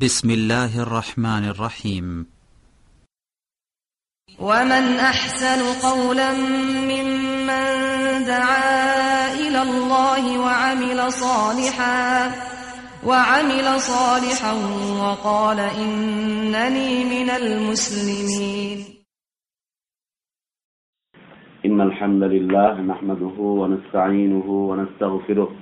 بسم الله الرحمن الرحيم. ومن أحسن قولا ممن دعا إلى الله وعمل صالحا وعمل صالحا وقال إنني من المسلمين. إن الحمد لله نحمده ونستعينه ونستغفره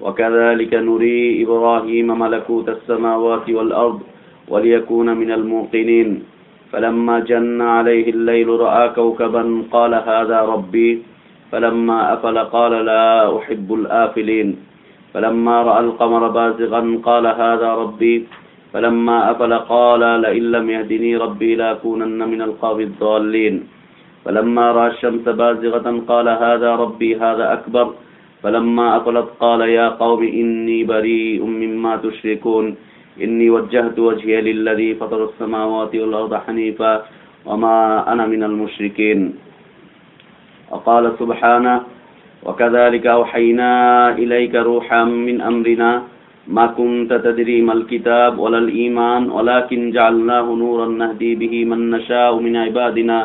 وكذلك نري إبراهيم ملكوت السماوات والأرض وليكون من الموقنين. فلما جن عليه الليل رأى كوكبا قال هذا ربي. فلما أفل قال لا أحب الآفلين. فلما رأى القمر بازغا قال هذا ربي. فلما أفل قال لئن لم يهدني ربي لأكونن من القوم الضالين. فلما رأى الشمس بازغة قال هذا ربي هذا أكبر. فلما أفلت قال يا قوم إني بريء مما تشركون. إني وجهت وجهي للذي فطر السماوات والأرض حنيفا وما أنا من المشركين. وقال سبحانه وكذلك أوحينا إليك روحا من أمرنا ما كنت تدري ما الكتاب ولا الإيمان ولكن جعلناه نورا نهدي به من نشاء من عبادنا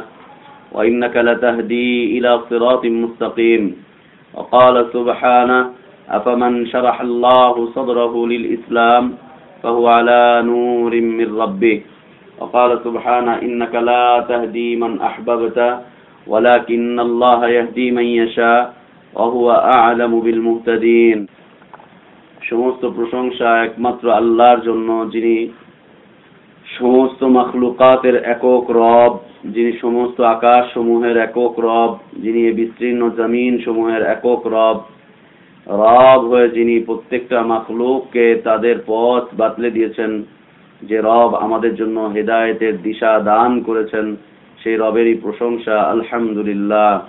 وإنك لتهدي إلى صراط مستقيم. وقال سبحانه أفمن شرح الله صدره للإسلام فهو على نور من ربه وقال سبحانه إنك لا تهدي من أحببت ولكن الله يهدي من يشاء وهو أعلم بالمهتدين সমস্ত প্রশংসা একমাত্র আল্লাহর জন্য যিনি সমস্ত মখলুকাতের একক রব যিনি সমস্ত আকাশ সমূহের একক রব, যিনি বিস্তীর্ণ জমিন সমূহের একক রব রব হয়ে যিনি প্রত্যেকটা মখলুককে তাদের পথ বাতলে দিয়েছেন, যে রব আমাদের জন্য হেদায়েতের দিশা দান করেছেন, সেই রবেরই প্রশংসা, আলহামদুলিল্লাহ।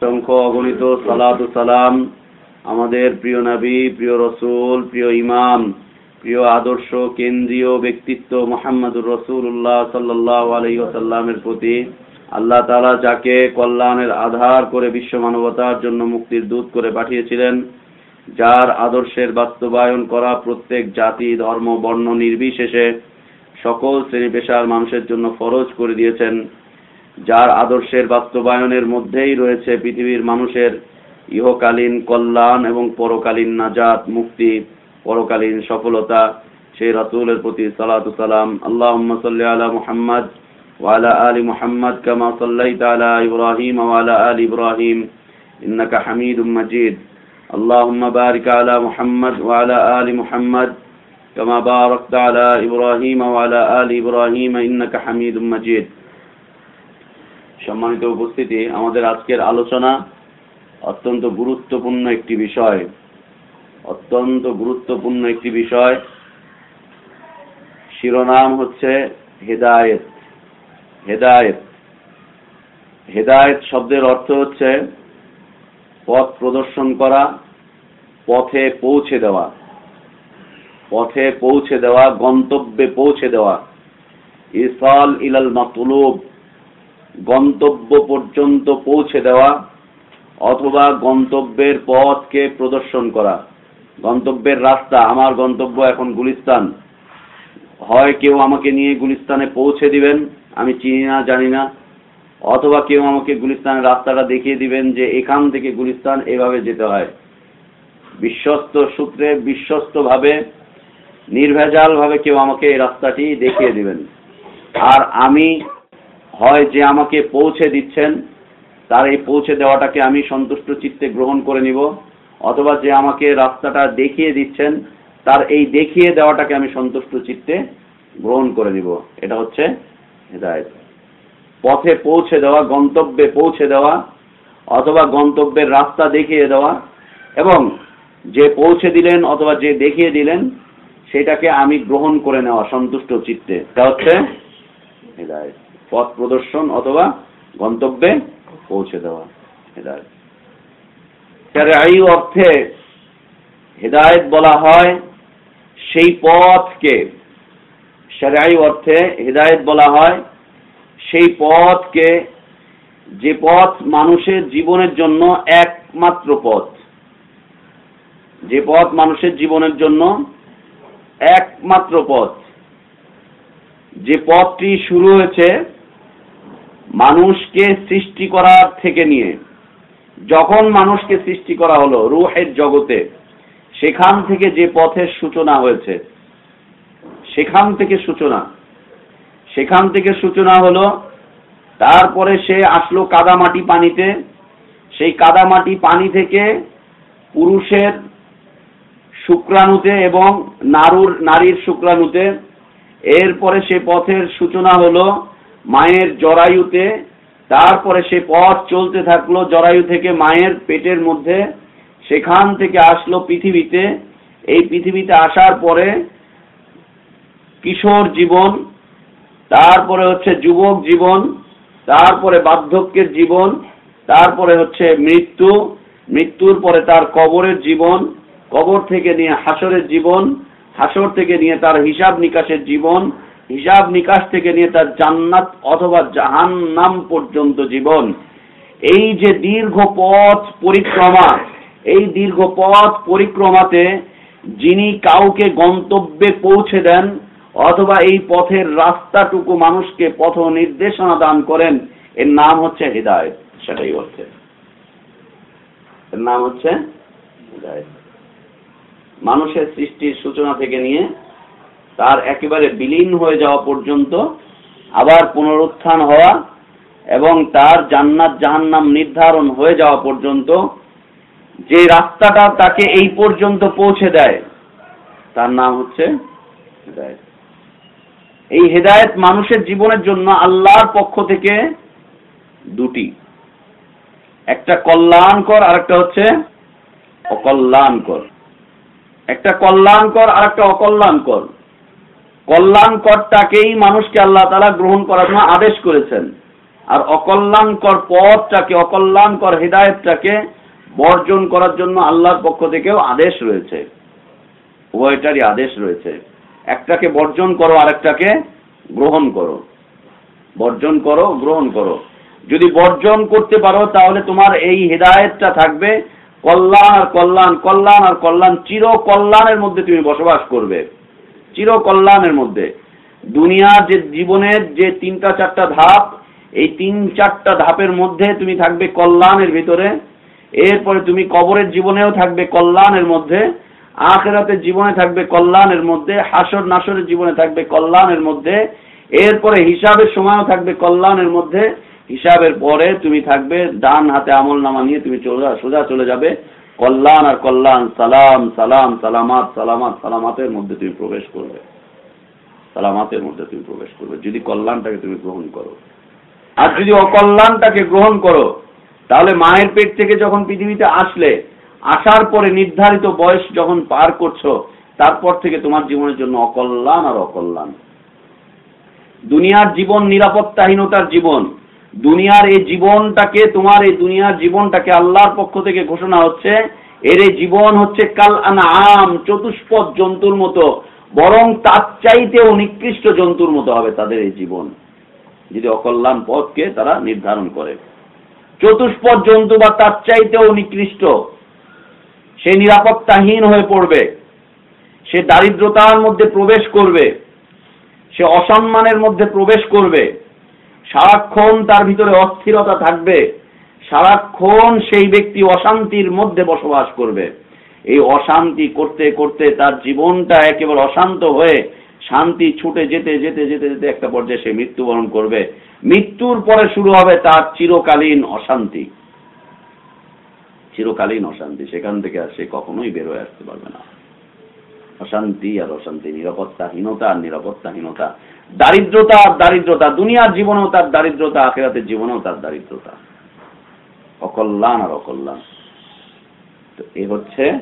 সংখ্য অগণিত, সালাত সালাম, আমাদের প্রিয় নবী, প্রিয় রসুল, প্রিয় ইমাম প্রিয় আদর্শ, কেন্দ্রীয় ব্যক্তিত্ব মোহাম্মদুর রসুল্লাহ সাল্লাহ আলহিসাল্লামের প্রতি আল্লাহ তালা যাকে কল্যাণের আধার করে বিশ্ব মানবতার জন্য মুক্তির দূত করে পাঠিয়েছিলেন, যার আদর্শের বাস্তবায়ন করা প্রত্যেক জাতি, ধর্ম, বর্ণ নির্বিশেষে সকল শ্রেণি পেশার মানুষের জন্য ফরজ করে দিয়েছেন, যার আদর্শের বাস্তবায়নের মধ্যেই রয়েছে পৃথিবীর মানুষের ইহকালীন কল্যাণ এবং পরকালীন নাজাত, মুক্তি। পরকালীন সফলতা সেই রাসূলের প্রতি সালাতু সালাম আল্লাহুম্মা সাল্লি আলা মুহাম্মদ ওয়া আলা আলি মুহাম্মদ কামা সাল্লাইতা আলা ইব্রাহিম ওয়া আলা আলি ইব্রাহিম ইন্নাকা হামিদুম মাজিদ اللهم بارك على محمد وعلى آل محمد كما باركت على إبراهيم وعلى آل إبراهيم إنك حميد مجيد সম্মানিত উপস্থিতি আমাদের আজকের আলোচনা অত্যন্ত গুরুত্বপূর্ণ একটি বিষয় অত্যন্ত গুরুত্বপূর্ণ একটি বিষয়। শিরোনাম হচ্ছে হেদায়েত। হেদায়েত। হেদায়েত শব্দের অর্থ হচ্ছে পথ প্রদর্শন করা, পথে পৌঁছে দেওয়া। পথে পৌঁছে দেওয়া, গন্তব্যে পৌঁছে দেওয়া। ইসাল ইলাল মাতলুব। গন্তব্য পর্যন্ত পৌঁছে দেওয়া অথবা গন্তব্যের পথকে প্রদর্শন করা। গন্তব্যের রাস্তা, আমার গন্তব্য এখন গুলিস্তান। হয় কেউ আমাকে নিয়ে গুলিস্তানে পৌঁছে দিবেন, আমি চিনি না, জানি না। অথবা কেউ আমাকে গুলিস্তানের রাস্তাটা দেখিয়ে দিবেন যে এখান থেকে গুলিস্তান এভাবে যেতে হয়। বিশ্বস্ত সূত্রে বিশ্বস্ত ভাবে নির্ভেজাল ভাবে কেউ আমাকে এই রাস্তাটি দেখিয়ে দিবেন। আর আমি হয় যে আমাকে পৌঁছে দিচ্ছেন, তার এই পৌঁছে দেওয়াটাকে আমি সন্তুষ্ট চিত্তে গ্রহণ করে নিব। অথবা যে আমাকে রাস্তাটা দেখিয়ে দিচ্ছেন, তার এই দেখিয়ে দেওয়াটাকে আমি সন্তুষ্ট চিত্তে গ্রহণ করে নিব। এটা হচ্ছে হেদায়ত। পথে পৌঁছে দেওয়া, গন্তব্যে পৌঁছে দেওয়া, অথবা গন্তব্যের রাস্তা দেখিয়ে দেওয়া, এবং যে পৌঁছে দিলেন অথবা যে দেখিয়ে দিলেন, সেটাকে আমি গ্রহণ করে নেওয়া সন্তুষ্ট চিত্তে। এটা হচ্ছে হেদায়ত। পথ প্রদর্শন অথবা গন্তব্যে পৌঁছে দেওয়া হেদায়ত। এই অর্থে হেদায়ত বলা হয়, সেই পথকে সেরাই অর্থে হেদায়ত বলা হয়, সেই পথকে, যে পথ মানুষের জীবনের জন্য একমাত্র পথ। যে পথ মানুষের জীবনের জন্য একমাত্র পথ। যে পথটি শুরু হয়েছে মানুষকে সৃষ্টি করার থেকে নিয়ে। যখন মানুষকে সৃষ্টি করা হলো রুহের জগতে, সেখান থেকে যে পথের সূচনা হয়েছে, সেখান থেকে সূচনা। সেখান থেকে সূচনা হলো, তারপরে সে আসলো কাদামাটি পানিতে। সেই কাদামাটি পানি থেকে পুরুষের শুক্রাণুতে এবং নারুর, নারীর শুক্রাণুতে। এরপরে সে পথের সূচনা হলো মায়ের জরায়ুতে তারপরে সে পথ চলতে থাকল জরায়ু থেকে মায়ের পেটের মধ্যে। সেখান থেকে আসলো পৃথিবীতে। এই পৃথিবীতে আসার পরে কিশোর জীবন, তারপরে হচ্ছে যুবক জীবন, তারপরে বার্ধক্যের জীবন, তারপরে হচ্ছে মৃত্যু। মৃত্যুর পরে তার কবরের জীবন, কবর থেকে নিয়ে হাসরের জীবন, হাসর থেকে নিয়ে তার হিসাব নিকাশের জীবন হিসাব নিকাশ থেকে নিয়ে তার জান্নাত অথবা জাহান নাম পর্যন্ত জীবন। এই যে দীর্ঘ পথ পরিক্রমা, এই দীর্ঘ পথ পরিক্রমাতে যিনি কাউকে গন্তব্যে পৌঁছে দেন অথবা এই পথের রাস্তাটুকু মানুষকে পথ নির্দেশনা দান করেন, এর নাম হচ্ছে হৃদায়ত। সেটাই অর্থে এর নাম হচ্ছে মানুষের সৃষ্টির সূচনা থেকে নিয়ে তার একেবারে বিলীন হয়ে যাওয়া পর্যন্ত আবার পুনরুত্থান হওয়া এবং তার জান্নাত জাহান্নাম নির্ধারণ হয়ে যাওয়া পর্যন্ত যে রাস্তাটা তাকে এই পর্যন্ত পৌঁছে দেয়, তার নাম হচ্ছে এই হেদায়ত মানুষের জীবনের জন্য আল্লাহর পক্ষ থেকে দুটি। একটা কল্যাণকর আর একটা হচ্ছে অকল্যাণকর। একটা কল্যাণকর আর একটা অকল্যাণকর। কল্যাণকরটাকেই মানুষকে আল্লাহ তালা গ্রহণ করার জন্য আদেশ করেছেন। আর অকল্যাণকর পথটাকে, অকল্যাণকর হৃদায়তটাকে বর্জন করার জন্য আল্লাহর পক্ষ থেকেও আদেশ রয়েছে। উভয়টারই আদেশ রয়েছে। একটাকে বর্জন করো, আরেকটাকে গ্রহণ করো। বর্জন করো, গ্রহণ করো। যদি বর্জন করতে পারো, তাহলে তোমার এই হৃদায়তটা থাকবে কল্যাণ, আর কল্যাণ কল্যাণ, আর কল্যাণ চির কল্যাণের মধ্যে তুমি বসবাস করবে। চির কল্যাণের মধ্যে। দুনিয়ার যে জীবনের যে তিনটা চারটা ধাপ, এই তিন চারটা ধাপের মধ্যে তুমি থাকবে কল্যাণের ভিতরে। এরপরে তুমি কবরের জীবনেও থাকবে কল্যাণের মধ্যে। আখেরাতের জীবনে থাকবে কল্যাণের মধ্যে। হাসর নাসরের জীবনে থাকবে কল্যাণের মধ্যে। এরপরে হিসাবের সময়ও থাকবে কল্যাণের মধ্যে। হিসাবের পরে তুমি থাকবে ডান হাতে আমল নামা নিয়ে তুমি সোজা চলে যাবে। কল্যাণ আর কল্যাণ, সালাম সালাম, সালামাত সালামাত, সালামাতের মধ্যে তুমি প্রবেশ করবে। সালামাতের মধ্যে তুমি প্রবেশ করবে। যদি কল্যাণটাকে তুমি গ্রহণ করো। আর যদি অকল্যাণটাকে গ্রহণ করো, তাহলে মায়ের পেট থেকে যখন পৃথিবীতে আসলে, আসার পরে নির্ধারিত বয়স যখন পার করছ, তারপর থেকে তোমার জীবনের জন্য অকল্যাণ আর অকল্যাণ। দুনিয়ার জীবন নিরাপত্তাহীনতার জীবন। দুনিয়ার এই জীবনটাকে, তোমার এই দুনিয়ার জীবনটাকে আল্লাহর পক্ষ থেকে ঘোষণা হচ্ছে, এর এই জীবন হচ্ছে কাল আম চতুষ্পদ জন্তুর মতো, বরং তার চাইতেও নিকৃষ্ট জন্তুর মতো হবে তাদের এই জীবন। যদি অকল্যাণ পথকে তারা নির্ধারণ করে। চতুষ্পদ জন্তু বা তার চাইতেও নিকৃষ্ট, সে নিরাপত্তাহীন হয়ে পড়বে, সে দারিদ্রতার মধ্যে প্রবেশ করবে, সে অসম্মানের মধ্যে প্রবেশ করবে সারাক্ষণ তার ভিতরে অস্থিরতা থাকবে। সারাক্ষণ সেই ব্যক্তি অশান্তির মধ্যে বসবাস করবে। এই অশান্তি করতে করতে তার জীবনটা একেবারে অশান্ত হয়ে শান্তি ছুটে যেতে যেতে যেতে যেতে একটা পর্যায়ে সে মৃত্যুবরণ করবে। মৃত্যুর পরে শুরু হবে তার চিরকালীন অশান্তি। চিরকালীন অশান্তি, সেখান থেকে আর সে কখনোই বের হয়ে আসতে পারবে না। অশান্তি আর অশান্তি, নিরাপত্তাহীনতা আর নিরাপত্তাহীনতা। দারিদ্রতা আর দারিদ্রতা, দুনিয়ার জীবনেও তার দারিদ্রতা, আখেরাতের জীবনেও তার দারিদ্রতা। অকল্যাণ আর অকল্যাণ। তো এ হচ্ছে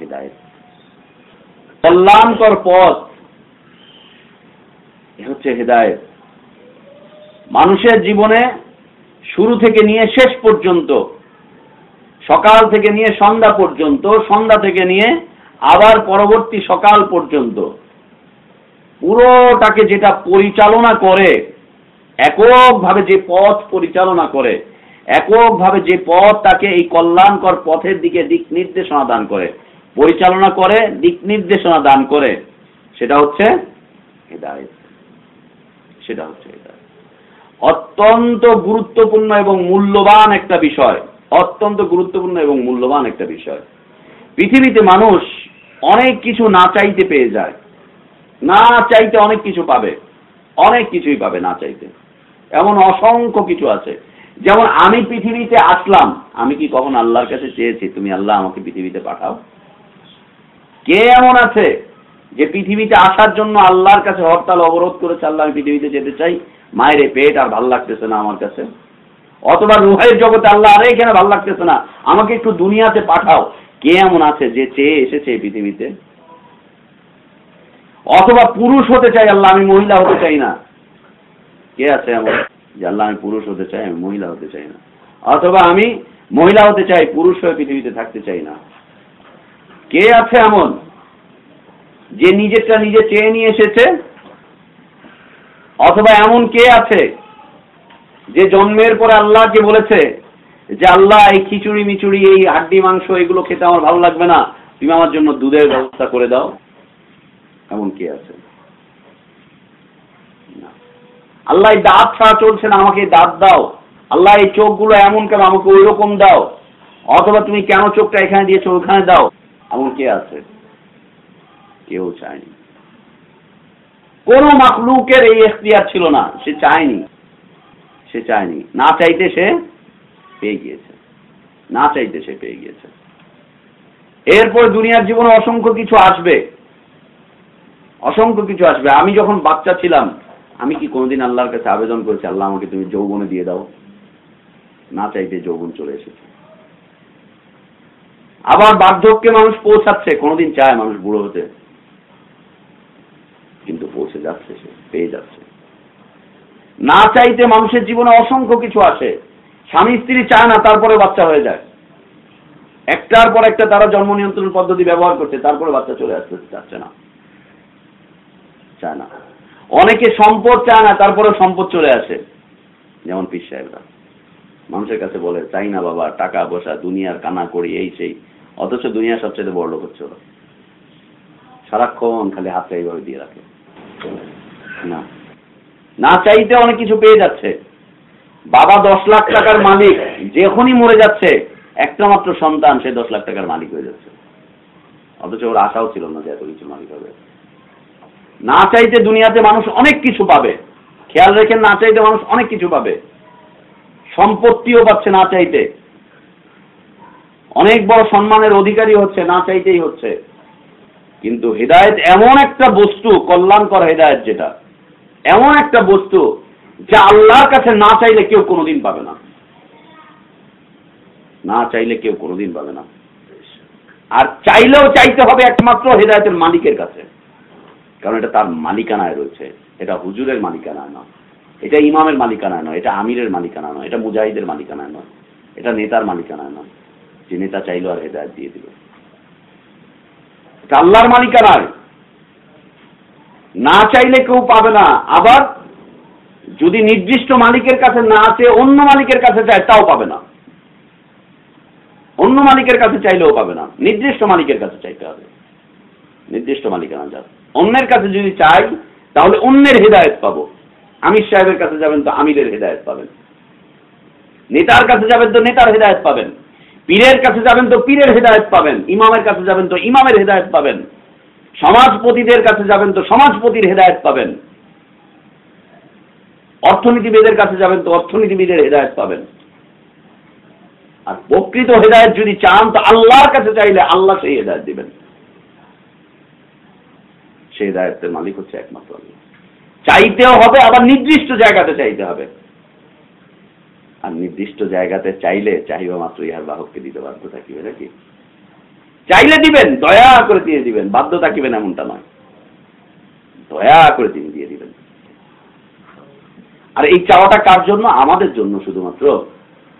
হৃদায়ত। কল্যাণকর পথ, এ হচ্ছে হৃদায়ত। মানুষের জীবনে শুরু থেকে নিয়ে শেষ পর্যন্ত, সকাল থেকে নিয়ে সন্ধ্যা পর্যন্ত, সন্ধ্যা থেকে নিয়ে আবার পরবর্তী সকাল পর্যন্ত পুরোটাকে যেটা পরিচালনা করে, এককভাবে যে পথ পরিচালনা করে, এককভাবে যে পথ তাকে এই কল্যাণকর পথের দিকে দিক নির্দেশনা দান করে, পরিচালনা করে, দিক নির্দেশনা দান করে, সেটা হচ্ছে সেটা হচ্ছে অত্যন্ত গুরুত্বপূর্ণ এবং মূল্যবান একটা বিষয়, অত্যন্ত গুরুত্বপূর্ণ এবং মূল্যবান একটা বিষয়। পৃথিবীতে মানুষ অনেক কিছু না চাইতে পেয়ে যায়। না চাইতে অনেক কিছু পাবে। অনেক কিছুই পাবে না চাইতে। এমন অসংখ্য কিছু আছে। যেমন আমি পৃথিবীতে আসলাম। আমি কি কখন আল্লাহর কাছে চেয়েছি, তুমি আল্লাহ আমাকে পৃথিবীতে পাঠাও কে এমন আছে যে পৃথিবীতে আসার জন্য আল্লাহর কাছে হরতাল অবরোধ করেছে, আল্লাহ, আমি পৃথিবীতে যেতে চাই মায়ের পেট আর ভালো লাগতেছে না আমার কাছে। অথবা রুহের জগতে আল্লাহ, আরে, এখানে ভালো লাগতেছে না। আমাকে একটু দুনিয়াতে পাঠাও কে এমন আছে যে চেয়ে এসেছে পৃথিবীতে? অথবা পুরুষ হতে চাই, আল্লাহ, আমি মহিলা হতে চাই না। কে আছে এমন? যে আল্লাহ, আমি পুরুষ হতে চাই, আমি মহিলা হতে চাই না। অথবা আমি মহিলা হতে চাই, পুরুষ হয়ে পৃথিবীতে থাকতে চাই না। কে আছে এমন? যে নিজেরটা নিজে চেয়ে নিয়ে এসেছে? অথবা এমন কে আছে যে জন্মের পরে আল্লাহকে বলেছে যে, আল্লাহ, এই খিচুড়ি মিচুড়ি এই হাড্ডি, মাংস, এগুলো খেতে আমার ভালো লাগবে না। তুমি আমার জন্য দুধের ব্যবস্থা করে দাও। এমন কে আছে। আল্লাহ এই দাঁত ছাড়া চলছে না, আমাকে দাঁত দাও। আল্লাহ এই চোখগুলো এমন কেন আমাকে ওই রকম দাও? অথবা তুমি কেন চোখটা এখানে দিয়েছ, ওখানে দাও। এমন কে আছে? কেউ চায়নি। কোন মাকলুকের এই এখতিয়ার ছিল না, সে চায়নি। সে চায়নি। না চাইতে সে পেয়ে গিয়েছে। না চাইতে সে পেয়ে গিয়েছে। এরপর দুনিয়ার জীবনে অসংখ্য কিছু আসবে। অসংখ্য কিছু আসবে। আমি যখন বাচ্চা ছিলাম, আমি কি কোনোদিন আল্লাহর কাছে আবেদন করেছি, আল্লাহ আমাকে তুমি যৌবনে দিয়ে দাও? না চাইতে যৌবন চলে এসেছে। আবার বার্ধক্যে মানুষ পৌঁছাচ্ছে, কোনোদিন চায় মানুষ বুড়ো হতে। কিন্তু পৌঁছে যাচ্ছে সে, পেয়ে যাচ্ছে। না চাইতে মানুষের জীবনে অসংখ্য কিছু আসে। স্বামী স্ত্রী চায় না, তারপরে বাচ্চা হয়ে যায়। একটার পর একটা তারা জন্ম নিয়ন্ত্রণ পদ্ধতি ব্যবহার করছে, তারপরে বাচ্চা চলে আসতে চাচ্ছে না। চায় না। অনেকে সম্পদ চায় না তারপরে সম্পদ চলে আসে। যেমন পিস সাহেবরা। মানুষের কাছে বলে, চাই না বাবা, টাকা, পয়সা, দুনিয়ার কানা করি, এই সেই। অথচ দুনিয়া সবচেয়ে বড় লোক হচ্ছে ওরা। সারাক্ষণ খালি হাতটা এইভাবে দিয়ে রাখে। না। না চাইতে অনেক কিছু পেয়ে যাচ্ছে। বাবা দশ লাখ টাকার মালিক, যখনই মরে যাচ্ছে একটা মাত্র সন্তান, সে দশ লাখ টাকার মালিক হয়ে যাচ্ছে। অথচ ওর আশাও ছিল না যে এত কিছু মালিক হবে। না চাইতে দুনিয়াতে মানুষ অনেক কিছু পাবে। খেয়াল রেখে না চাইতে মানুষ অনেক কিছু পাবে। সম্পত্তিও পাচ্ছে না চাইতে। অনেক বড় সম্মানের অধিকারী হচ্ছে, না চাইতেই হচ্ছে। কিন্তু হৃদায়ত এমন একটা বস্তু কল্যাণকর হৃদায়ত যেটা, এমন একটা বস্তু যা আল্লাহর কাছে না চাইলে কেউ কোনোদিন পাবে না। না চাইলে কেউ কোনোদিন পাবে না। আর চাইলেও চাইতে হবে একমাত্র হৃদায়তের মালিকের কাছে। কারণ এটা তার মালিকানায় রয়েছে। এটা হুজুরের মালিকানায় নয়। এটা ইমামের মালিকানায় নয়। এটা আমিরের মালিকানা নয়। এটা মুজাহিদের মালিকানায় নয়। এটা নেতার মালিকানায় নয়। যে নেতা চাইলো আর হেদায়ত দিয়ে দিল। এটা আল্লাহর মালিকানায়। না চাইলে কেউ পাবে না। আবার যদি নির্দিষ্ট মালিকের কাছে না চেয়ে অন্য মালিকের কাছে চায়, তাও পাবে না। অন্য মালিকের কাছে চাইলেও পাবে না। নির্দিষ্ট মালিকের কাছে চাইতে হবে। নির্দিষ্ট মালিকানা যার অন্যের কাছে যদি চাই, তাহলে অন্যের হৃদায়ত পাবো। আমির সাহেবের কাছে যাবেন তো আমিরের হৃদায়ত পাবেন। নেতার কাছে যাবেন তো নেতার হৃদায়ত পাবেন। পীরের কাছে যাবেন তো পীরের হৃদায়ত পাবেন। ইমামের কাছে যাবেন তো ইমামের হৃদায়ত পাবেন। সমাজপতিদের কাছে যাবেন তো সমাজপতির হৃদায়ত পাবেন। অর্থনীতিবিদের কাছে যাবেন তো অর্থনীতিবিদের হৃদায়ত পাবেন। আর প্রকৃত হৃদায়ত যদি চান, তো আল্লাহর কাছে চাইলে আল্লাহ সেই হৃদায়ত দিবেন। সেই দায়িত্বের মালিক হচ্ছে একমাত্র আল্লাহ। চাইতেও হবে, আবার নির্দিষ্ট জায়গাতে চাইতে হবে। আর নির্দিষ্ট জায়গাতে চাইলে চাহিবা মাত্র ইহার বাহককে দিতে বাধ্য থাকিবে নাকি? চাইলে দিবেন, দয়া করে দিয়ে দিবেন বাধ্য থাকিবেন এমনটা নয়। দয়া করে তিনি দিয়ে দিবেন। আর এই চাওয়াটা কার জন্য? আমাদের জন্য শুধুমাত্র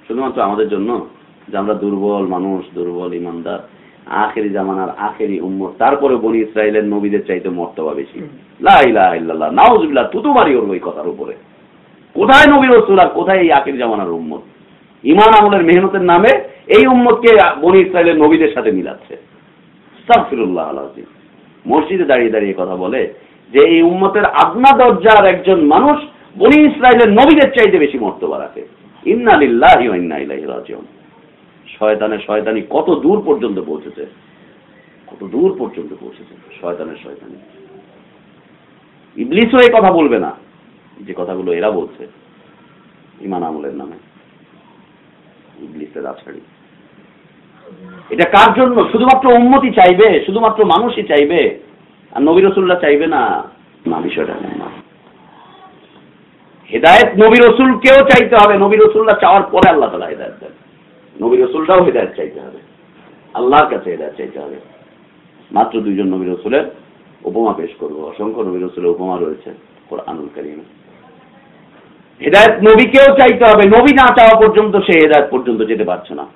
শুধুমাত্র আমাদের জন্য যে আমরা দুর্বল মানুষ, দুর্বল ইমানদার আখেরি জামানার আখেরি উম্মত। তারপরে বনি ইসরায়েলের নবীদের চাইতে মর্তবা বেশি। লাইল্লাহ নাউজুবিল্লাহ তুতু মারি ওর ওই কথার উপরে। কোথায় নবীর রসুল কোথায় এই আখেরি জামানার উম্মত? ইমান আমলের মেহনতের নামে এই উম্মতকে বনি ইসরায়েলের নবীদের সাথে মিলাচ্ছে। সাফিরুল্লাহ আলহিম মসজিদে দাঁড়িয়ে দাঁড়িয়ে কথা বলে যে এই উম্মতের আদনা দরজার একজন মানুষ বনি ইসরায়েলের নবীদের চাইতে বেশি মর্তবা রাখে। ইন্নালিল্লাহ ইন্না ইলাইহি রাজিউন। শয়তানের শয়তানি কত দূর পর্যন্ত পৌঁছেছে? কত দূর পর্যন্ত পৌঁছেছে শয়তানের শয়তানি? ইবলিসও এই কথা বলবে না। যে কথাগুলো এরা বলছে ইমান আমলের নামে। ইবলিসের আছাড়ি এটা কার জন্য? শুধুমাত্র উন্মতি চাইবে? শুধুমাত্র মানুষই চাইবে? আর নবী রসুল্লাহ চাইবে না? না, বিষয়টা না। হেদায়ত নবী রসুলকেও চাইতে হবে। নবী রসুল্লাহ চাওয়ার পরে আল্লাহ তালা হেদায়ত দেন। নবী রসুলটাও হেদায়ত চাইতে হবে। আল্লাহর কাছে হেদায়ত চাইতে হবে। মাত্র দুইজন নবী রসুলের উপমা পেশ করব। অসংখ্য নবী রসুলের উপমা রয়েছে আনুল করিমে। হেদায়ত নবীকেও চাইতে হবে। নবী না চাওয়া পর্যন্ত সে হেদায়ত পর্যন্ত যেতে পারছে না।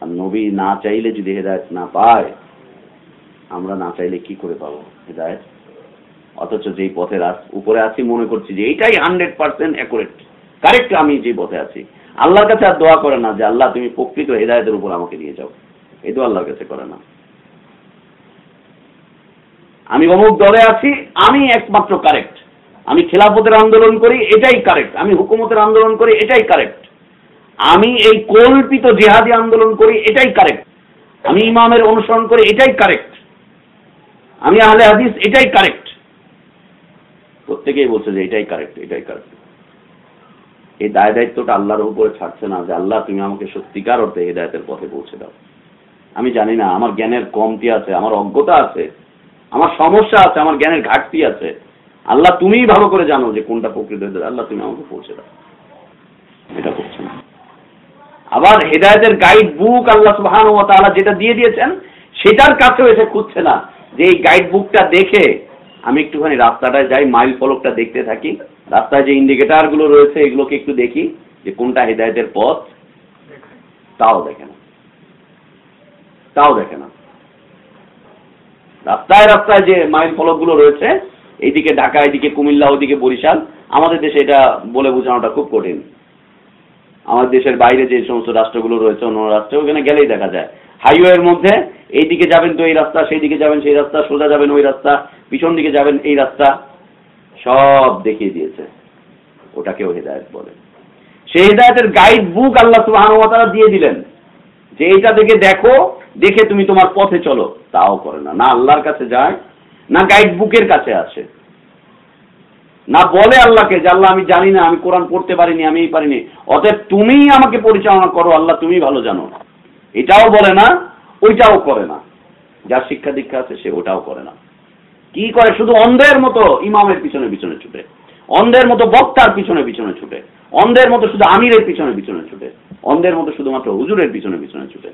আর নবী না চাইলে যদি হেদায়ত না পায়, আমরা না চাইলে কি করে পাবো হেদায়ত? অথচ যেই পথে উপরে আছি মনে করছি যে এইটাই হান্ড্রেড পার্সেন্ট অ্যাকুরেট কারেক্ট আমি যে পথে আছি। আল্লাহর কাছে আর দোয়া করে না যে, আল্লাহ, তুমি প্রকৃত হেদায়তের উপর আমাকে নিয়ে যাও। এই তো আল্লাহর কাছে করে না। আমি অমুক দলে আছি, আমি একমাত্র কারেক্ট আমি খেলাফতের আন্দোলন করি, এটাই কারেক্ট আমি হুকুমতের আন্দোলন করি, এটাই কারেক্ট আমি এই কল্পিত জেহাদি আন্দোলন করি, এটাই কারেক্ট আমি ইমামের অনুসরণ করি, এটাই কারেক্ট আমি আহলে হাদিস, এটাই কারেক্ট প্রত্যেকেই বলছে যে, এটাই কারেক্ট এটাই কারেক্ট এই দায় দায়িত্বটা আল্লাহর উপরে ছাড়ছে না যে, আল্লাহ, তুমি আমাকে সত্যিকার অর্থে হেদায়তের পথে পৌঁছে দাও। আমি জানি না, আমার জ্ঞানের কমতি আছে, আমার অজ্ঞতা আছে, আমার সমস্যা আছে, আমার জ্ঞানের ঘাটতি আছে। আল্লাহ, তুমিই ভালো করে জানো যে, কোনটা প্রকৃত আল্লাহ, তুমি আমাকে পৌঁছে দাও। এটা করছে না। আবার হেদায়তের গাইড বুক আল্লাহ সুহান ও তাআলা যেটা দিয়ে দিয়েছেন, সেটার কাছেও এসে খুঁজছে না। যে এই গাইড বুকটা দেখে আমি একটুখানি রাস্তাটায় যাই মাইল ফলকটা দেখতে থাকি রাস্তায় যে ইন্ডিকেটারগুলো রয়েছে, এগুলোকে একটু দেখি যে কোনটা হেদায়তের পথ। তাও দেখে না। তাও দেখে না। রাস্তায় রাস্তায় যে মাইল ফলকগুলো রয়েছে, এইদিকে ঢাকা, এইদিকে কুমিল্লা ওইদিকে বরিশাল, আমাদের দেশে এটা বলে বোঝানোটা খুব কঠিন। আমাদের দেশের বাইরে যে সমস্ত রাষ্ট্রগুলো রয়েছে অন্য রাষ্ট্রে, ওখানে গেলেই দেখা যায়। হাইওয়ের মধ্যে এই দিকে যাবেন তো এই রাস্তা সেই দিকে যাবেন সেই রাস্তা, সোজা যাবেন ওই রাস্তা, পিছন দিকে যাবেন এই রাস্তা। সব দেখিয়ে দিয়েছে। ওটাকেও হেদায়ত বলে। সেই হেদায়তের গাইড বুক আল্লাহ সুবাহ দিয়ে দিলেন। যে এইটা দেখে দেখো, দেখে তুমি তোমার পথে চলো। তাও করে না। না আল্লাহর কাছে যায়, না গাইড বুকের কাছে আসে। না বলে আল্লাহকে যে, আল্লাহ, আমি জানি না, আমি কোরআন পড়তে পারিনি আমি এই পারিনি। অতএব তুমি আমাকে পরিচালনা করো, আল্লাহ তুমি ভালো জানো। এটাও বলে না, ওইটাও করে না। যার শিক্ষা দীক্ষা আছে, সে ওটাও করে না। কি করে? শুধু অন্ধের মতো ইমামের পিছনে পিছনে ছুটে। অন্ধের মতো বক্তার পিছনে পিছনে ছুটে। অন্ধের মতো শুধু আমিরের পিছনে পিছনে ছুটে। অন্ধের মতো শুধুমাত্র হুজুরের পিছনে পিছনে ছুটে।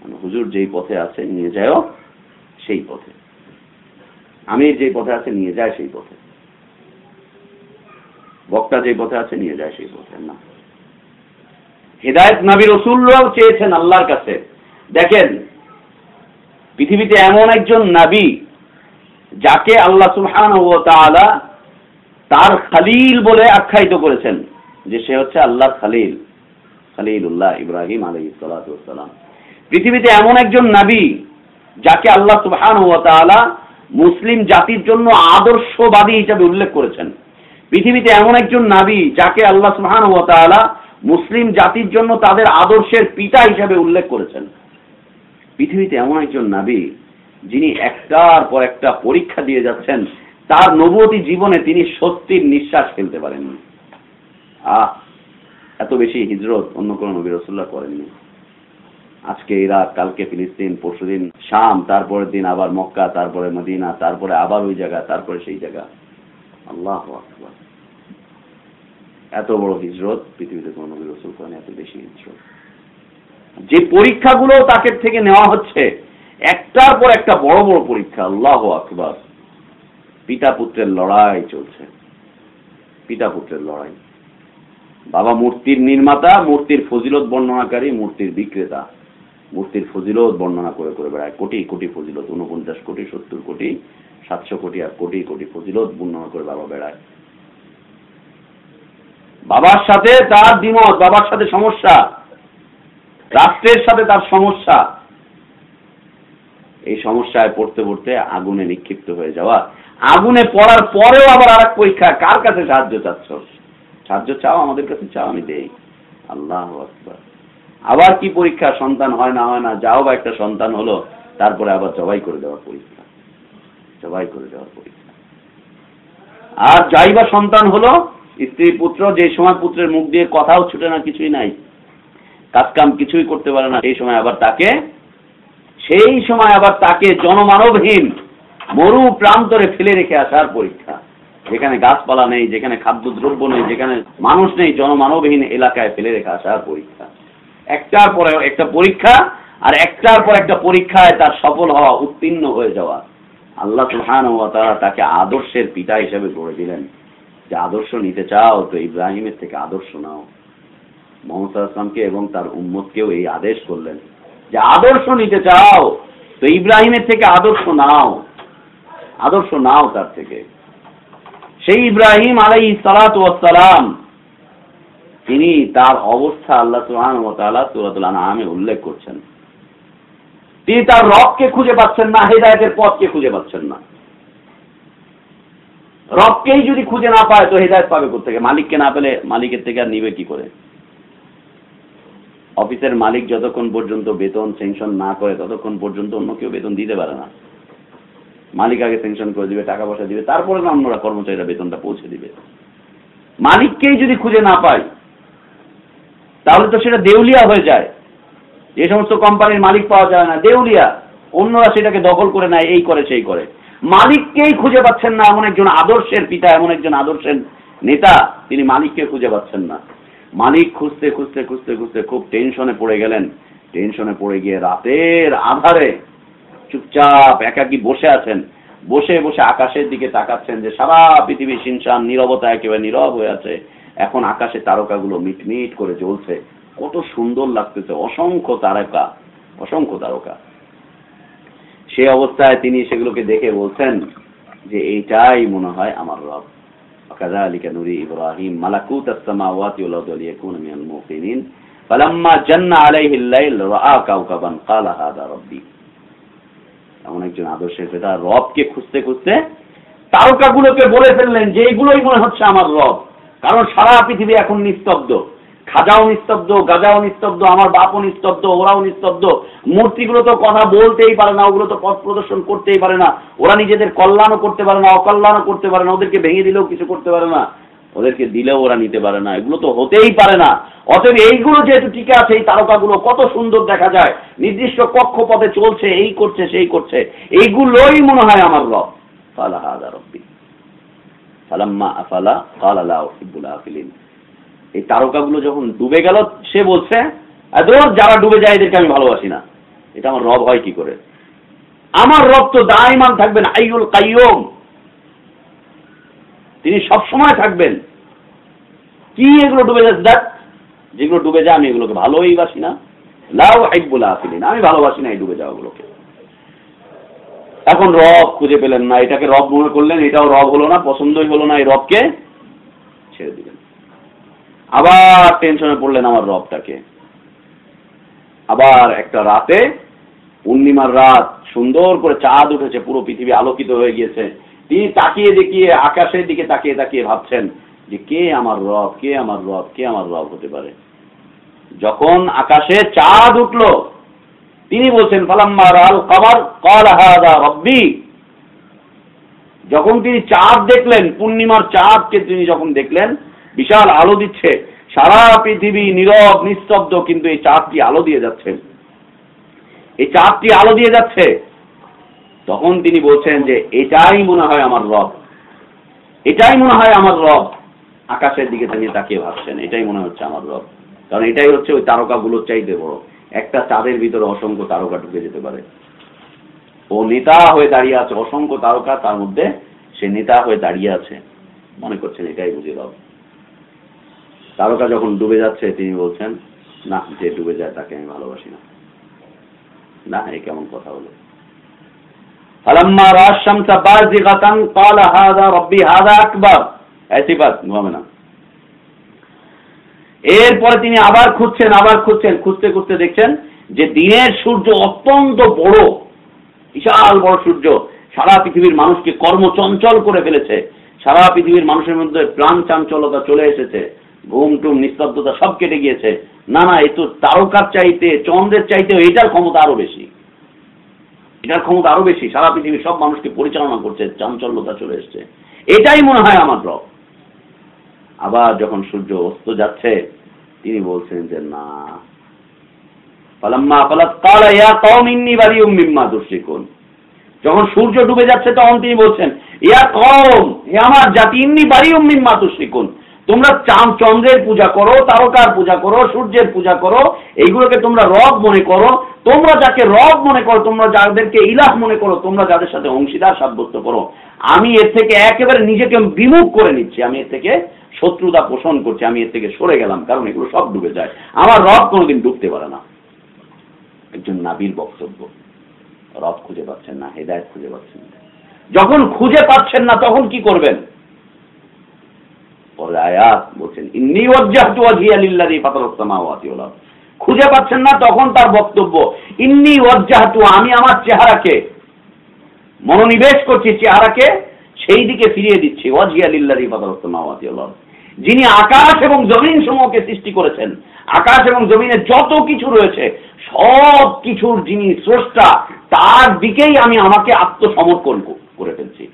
মানে হুজুর যেই পথে আছে, নিয়ে যায়ও সেই পথে। আমির যেই পথে আছে, নিয়ে যায় সেই পথে। বক্তা যেই পথে আছে, নিয়ে যায় সেই পথে। না। হেদায়ত নাবি রসুল্লাহ চেয়েছেন আল্লাহর কাছে। দেখেন, পৃথিবীতে এমন একজন নাবি যাকে আল্লাহ তালা তার খালিল বলে আখ্যায়িত করেছেন, যে সে হচ্ছে আল্লাহ খালিল, খালিলুল্লাহ ইব্রাহিম আলী সালাম। পৃথিবীতে এমন একজন নাবী যাকে আল্লাহ সুবহান মুসলিম জাতির জন্য আদর্শবাদী হিসাবে উল্লেখ করেছেন। পৃথিবীতে এমন একজন নাবী যাকে আল্লাহ সুবহান মুসলিম জাতির জন্য তাদের আদর্শের পিতা হিসাবে উল্লেখ করেছেন। পৃথিবীতে এমন একজন নাবী যিনি একটার পর একটা পরীক্ষা দিয়ে যাচ্ছেন, তার নবতী জীবনে তিনি সত্যির নিঃশ্বাস ফেলতে পারেননি। আহ, এত বেশি হিজরত অন্য কোন নবী রসুল্লাহ করেননি। আজকে ইরাক কালকে ফিলিস্তিন পরশুদিন শাম, তারপরের দিন আবার মক্কা, তারপরে মদিনা, তারপরে আবার ওই জায়গা, তারপরে সেই জায়গা। আল্লাহ এত বড় হিজরত পৃথিবীতে কোন নবী রসুল করেন এত বেশি হিজরত। যে পরীক্ষাগুলো তাকে থেকে নেওয়া হচ্ছে একটার পর একটা বড় বড় পরীক্ষা, আল্লাহ আকবার। পিতা পুত্রের লড়াই চলছে। পিতা পুত্রের লড়াই। বাবা মূর্তির নির্মাতা, মূর্তির ফজিলত বর্ণনাকারী, মূর্তির বিক্রেতা। মূর্তির ফজিলত বর্ণনা করে করে বেড়ায়। কোটি কোটি ফজিলত উনপঞ্চাশ কোটি, সত্তর কোটি, সাতশো কোটি আর কোটি কোটি ফজিলত বর্ণনা করে বাবা বেড়ায়। বাবার সাথে তার দ্বিমত, বাবার সাথে সমস্যা, রাষ্ট্রের সাথে তার সমস্যা। এই সমস্যায় পড়তে পড়তে আগুনে নিক্ষিপ্ত হয়ে যাওয়া। আগুনে পড়ার পরেও আবার আর পরীক্ষা, কার কাছে সাহায্য চাচ্ছ? সাহায্য চাও? আমাদের কাছে চাও? আমি দেই। আল্লাহ আবার কি পরীক্ষা? সন্তান হয় না হয় না, যাও বা একটা সন্তান হলো, তারপরে আবার জবাই করে দেওয়ার পরীক্ষা। জবাই করে দেওয়ার পরীক্ষা। আর যাই বা সন্তান হলো, স্ত্রী পুত্র, যে সময় পুত্রের মুখ দিয়ে কথাও ছুটে না, কিছুই নাই। কাজ কাম কিছুই করতে পারে না সেই সময় আবার তাকে সেই সময় আবার তাকে জনমানবহীন মরু প্রান্তরে ফেলে রেখে আসার পরীক্ষা। যেখানে গাছপালা নেই, যেখানে খাদ্যদ্রব্য নেই, যেখানে মানুষ নেই, জনমানবহীন এলাকায় ফেলে রেখে আসার পরীক্ষা। একটার পরে একটা পরীক্ষা, আর একটার পর একটা পরীক্ষায় তার সফল হওয়া উত্তীর্ণ হয়ে যাওয়া। আল্লাহ সুহান ও তারা তাকে আদর্শের পিতা হিসেবে গড়ে দিলেন। যে আদর্শ নিতে চাও, তো ইব্রাহিমের থেকে আদর্শ নাও। মোহাম্মদ আসলামকে এবং তার উম্মতকেও এই আদেশ করলেন। যে আদর্শ নিতে চাও, তো ইব্রাহিমের থেকে আদর্শ নাও। আদর্শ নাও তার থেকে। সেই ইব্রাহিম আলাই সালাম, তিনি তার অবস্থা আল্লাহ সুহান সুরাতুল আনামে উল্লেখ করছেন। তিনি তার রবকে খুঁজে পাচ্ছেন না, হেদায়তের পথকে খুঁজে পাচ্ছেন না। রবকেই যদি খুঁজে না পায়, তো হেদায়ত পাবে কোথেকে মালিককে না পেলে মালিকের থেকে আর নিবে কি করে? অফিসের মালিক যতক্ষণ পর্যন্ত বেতন সেংশন না করে, ততক্ষণ পর্যন্ত অন্য কেউ বেতন দিতে পারে না। মালিক আগে সেংশন করে দিবে, টাকা পয়সা দিবে, তারপরে না অন্যরা কর্মচারীরা বেতনটা পৌঁছে দিবে। মালিককেই যদি খুঁজে না পায়, তাহলে তো সেটা দেউলিয়া হয়ে যায়। যে সমস্ত কোম্পানির মালিক পাওয়া যায় না, দেউলিয়া। অন্যরা সেটাকে দখল করে নেয়, এই করে, সেই করে। মালিককেই খুঁজে পাচ্ছেন না এমন একজন আদর্শের পিতা, এমন একজন আদর্শের নেতা, তিনি মালিককে খুঁজে পাচ্ছেন না। মালিক খুঁজতে খুঁজতে খুঁজতে খুঁজতে খুব টেনশনে পড়ে গেলেন। টেনশনে পড়ে গিয়ে রাতের আধারে চুপচাপ, একাকি বসে আছেন। বসে বসে আকাশের দিকে তাকাচ্ছেন যে সারা পৃথিবী শিনশান নিরবতা একেবারে নীরব হয়ে আছে। এখন আকাশে তারকাগুলো মিটমিট করে জ্বলছে। কত সুন্দর লাগতেছে। অসংখ্য তারকা অসংখ্য তারকা। সে অবস্থায় তিনি সেগুলোকে দেখে বলছেন যে, এইটাই মনে হয় আমার রব। وكذلك نري إبراهيم ملكوت السماوات والأرض ليكون من الموقنين فلما جن عليه الليل رأى كوكبا قال هذا ربي এমন একজন আদর্শের পিতা রবকে খুঁজতে খুঁজতে তারকাগুলোকে বলে ফেললেন যে এইগুলোই মনে হচ্ছে আমার রব কারণ সারা পৃথিবী এখন নিস্তব্ধ খাজাও নিস্তব্ধ, গাজাও নিস্তব্ধ, আমার বাপও নিস্তব্ধ, ওরাও নিস্তব্ধ। মূর্তিগুলো তো কথা বলতেই পারে না, ওগুলো তো পথ প্রদর্শন করতেই পারে না। ওরা নিজেদের কল্যাণও করতে পারে না, অকল্যাণও করতে পারে না, ওদেরকে ভেঙে দিলেও কিছু করতে পারে না। ওদেরকে দিলেও ওরা নিতে পারে না, এগুলো তো হতেই পারে না। অতএব এইগুলো যেহেতু টিকে আছে, এই তারকাগুলো কত সুন্দর দেখা যায়। নির্দিষ্ট কক্ষপথে চলছে, এই করছে, সেই করছে। এইগুলোই মনে হয় আমার রব। ফালা হাদা রব্বি। ফালাম্মা আফালা, কালা লা আফিলিন। এই তারকাগুলো যখন ডুবে গেল, সে বলছে যারা ডুবে যায় এদেরকে আমি ভালোবাসি না। এটা আমার রব হয় কি করে? আমার রব তো দায়মান থাকবেন আইউল কাইয়ম। তিনি সব সময় থাকবেন। কি এগুলো ডুবে যাচ্ছে দেখ, যেগুলো ডুবে যায় আমি এগুলোকে ভালোই বাসি না। লাউ হাইবুল আফিলিন, আমি ভালোবাসি না এই ডুবে যাওয়াগুলোকে এখন রব খুঁজে পেলেন না, এটাকে রব মনে করলেন, এটাও রব হলো না, পছন্দই হলো না এই রবকে, ছেড়ে দিলেন। আবার টেনশনে পড়লেন আমার রবটাকে। আবার একটা রাতে পূর্ণিমার রাত সুন্দর করে চাঁদ উঠেছে, পুরো পৃথিবী আলোকিত হয়ে গিয়েছে। তিনি তাকিয়ে দেখিয়ে আকাশের দিকে তাকিয়ে তাকিয়ে ভাবছেন যে কে আমার রব, কে আমার রব, কে আমার রব হতে পারে? যখন আকাশে চাঁদ উঠল, তিনি বলছেন ফালাম্মার আল কমর কল হাদা রব্বি। যখন তিনি চাঁদ দেখলেন, পূর্ণিমার চাঁদকে তিনি যখন দেখলেন বিশাল আলো দিচ্ছে। সারা পৃথিবী নীরব, নিস্তব্ধ, কিন্তু এই চাঁদটি আলো দিয়ে যাচ্ছে। এই চাঁদটি আলো দিয়ে যাচ্ছে। তখন তিনি বলছেন যে, এটাই মনে হয় আমার রব। এটাই মনে হয় আমার রব। আকাশের দিকে তিনি তাকিয়ে ভাবছেন, এটাই মনে হচ্ছে আমার রব। কারণ এটাই হচ্ছে ওই তারকাগুলোর চাইতে বড়। একটা চাঁদের ভিতরে অসংখ্য তারকা ঢুকে যেতে পারে। ও নেতা হয়ে দাঁড়িয়ে আছে, অসংখ্য তারকা, তার মধ্যে সে নেতা হয়ে দাঁড়িয়ে আছে। মনে করছেন এটাই বুঝে রব। তারকা যখন ডুবে যাচ্ছে, তিনি বলছেন, না, যে ডুবে যায় তাকে আমি ভালোবাসি না। না এই কেমন কথা হলো এরপরে তিনি আবার খুঁজছেন আবার খুঁজছেন, খুঁজতে খুঁজতে দেখছেন যে দিনের সূর্য অত্যন্ত বড়, বিশাল বড় সূর্য। সারা পৃথিবীর মানুষকে কর্মচঞ্চল করে ফেলেছে। সারা পৃথিবীর মানুষের মধ্যে প্রাণ চাঞ্চলতা চলে এসেছে। ঘুম টুম নিস্তব্ধতা সব কেটে গিয়েছে। না না, এই তো তারকার চাইতে, চন্দ্রের চাইতে এটার ক্ষমতা আরও বেশি। এটার ক্ষমতা আরও বেশি। সারা পৃথিবীর সব মানুষকে পরিচালনা করছে, চাঞ্চল্যতা চলে এসছে। এটাই মনে হয় আমার রব। আবার যখন সূর্য অস্ত যাচ্ছে, তিনি বলছেন যে, না। বারিউম মিম্মা তুশরিকুন যখন সূর্য ডুবে যাচ্ছে, তখন তিনি বলছেন, ইয়া কম হে আমার জাতি, ইন্নী বারিউম মিম্মা তুশরিকুন তোমরা চাঁদ, চন্দ্রের পূজা করো, তারকার পূজা করো, সূর্যের পূজা করো, এইগুলোকে তোমরা রব মনে করো। তোমরা যাকে রব মনে করো, তোমরা যাদেরকে ইলাহ মনে করো, তোমরা যাদের সাথে অংশীদার সাব্যস্ত করো। আমি এর থেকে একেবারে নিজেকে বিমুখ করে নিচ্ছি, আমি এর থেকে শত্রুতা পোষণ করছি, আমি এর থেকে সরে গেলাম, কারণ এগুলো সব ডুবে যায়। আমার রব কোনোদিন ডুবতে পারে না। একজন নাবির বক্তব্য, রব খুঁজে পাচ্ছেন না, হেদায়ত খুঁজে পাচ্ছেন না। যখন খুঁজে পাচ্ছেন না, তখন কি করবেন? পরে আয়াত বলছেন খুঁজে পাচ্ছেন না তখন তার বক্তব্য, ইন্নি ওয়াজ্জাহতু, আমি আমার চেহারাকে মনোনিবেশ করছি, চেহারাকে সেই দিকে ফিরিয়ে দিচ্ছি, ওয়াজহিয়া লিল্লাযী ফাতারাস যিনি আকাশ এবং জমিন সমূহকে সৃষ্টি করেছেন, আকাশ এবং জমিনে যত কিছু রয়েছে, সব কিছুর যিনি স্রষ্টা, তার দিকেই আমি আমাকে আত্মসমর্পণ করে ফেলছি।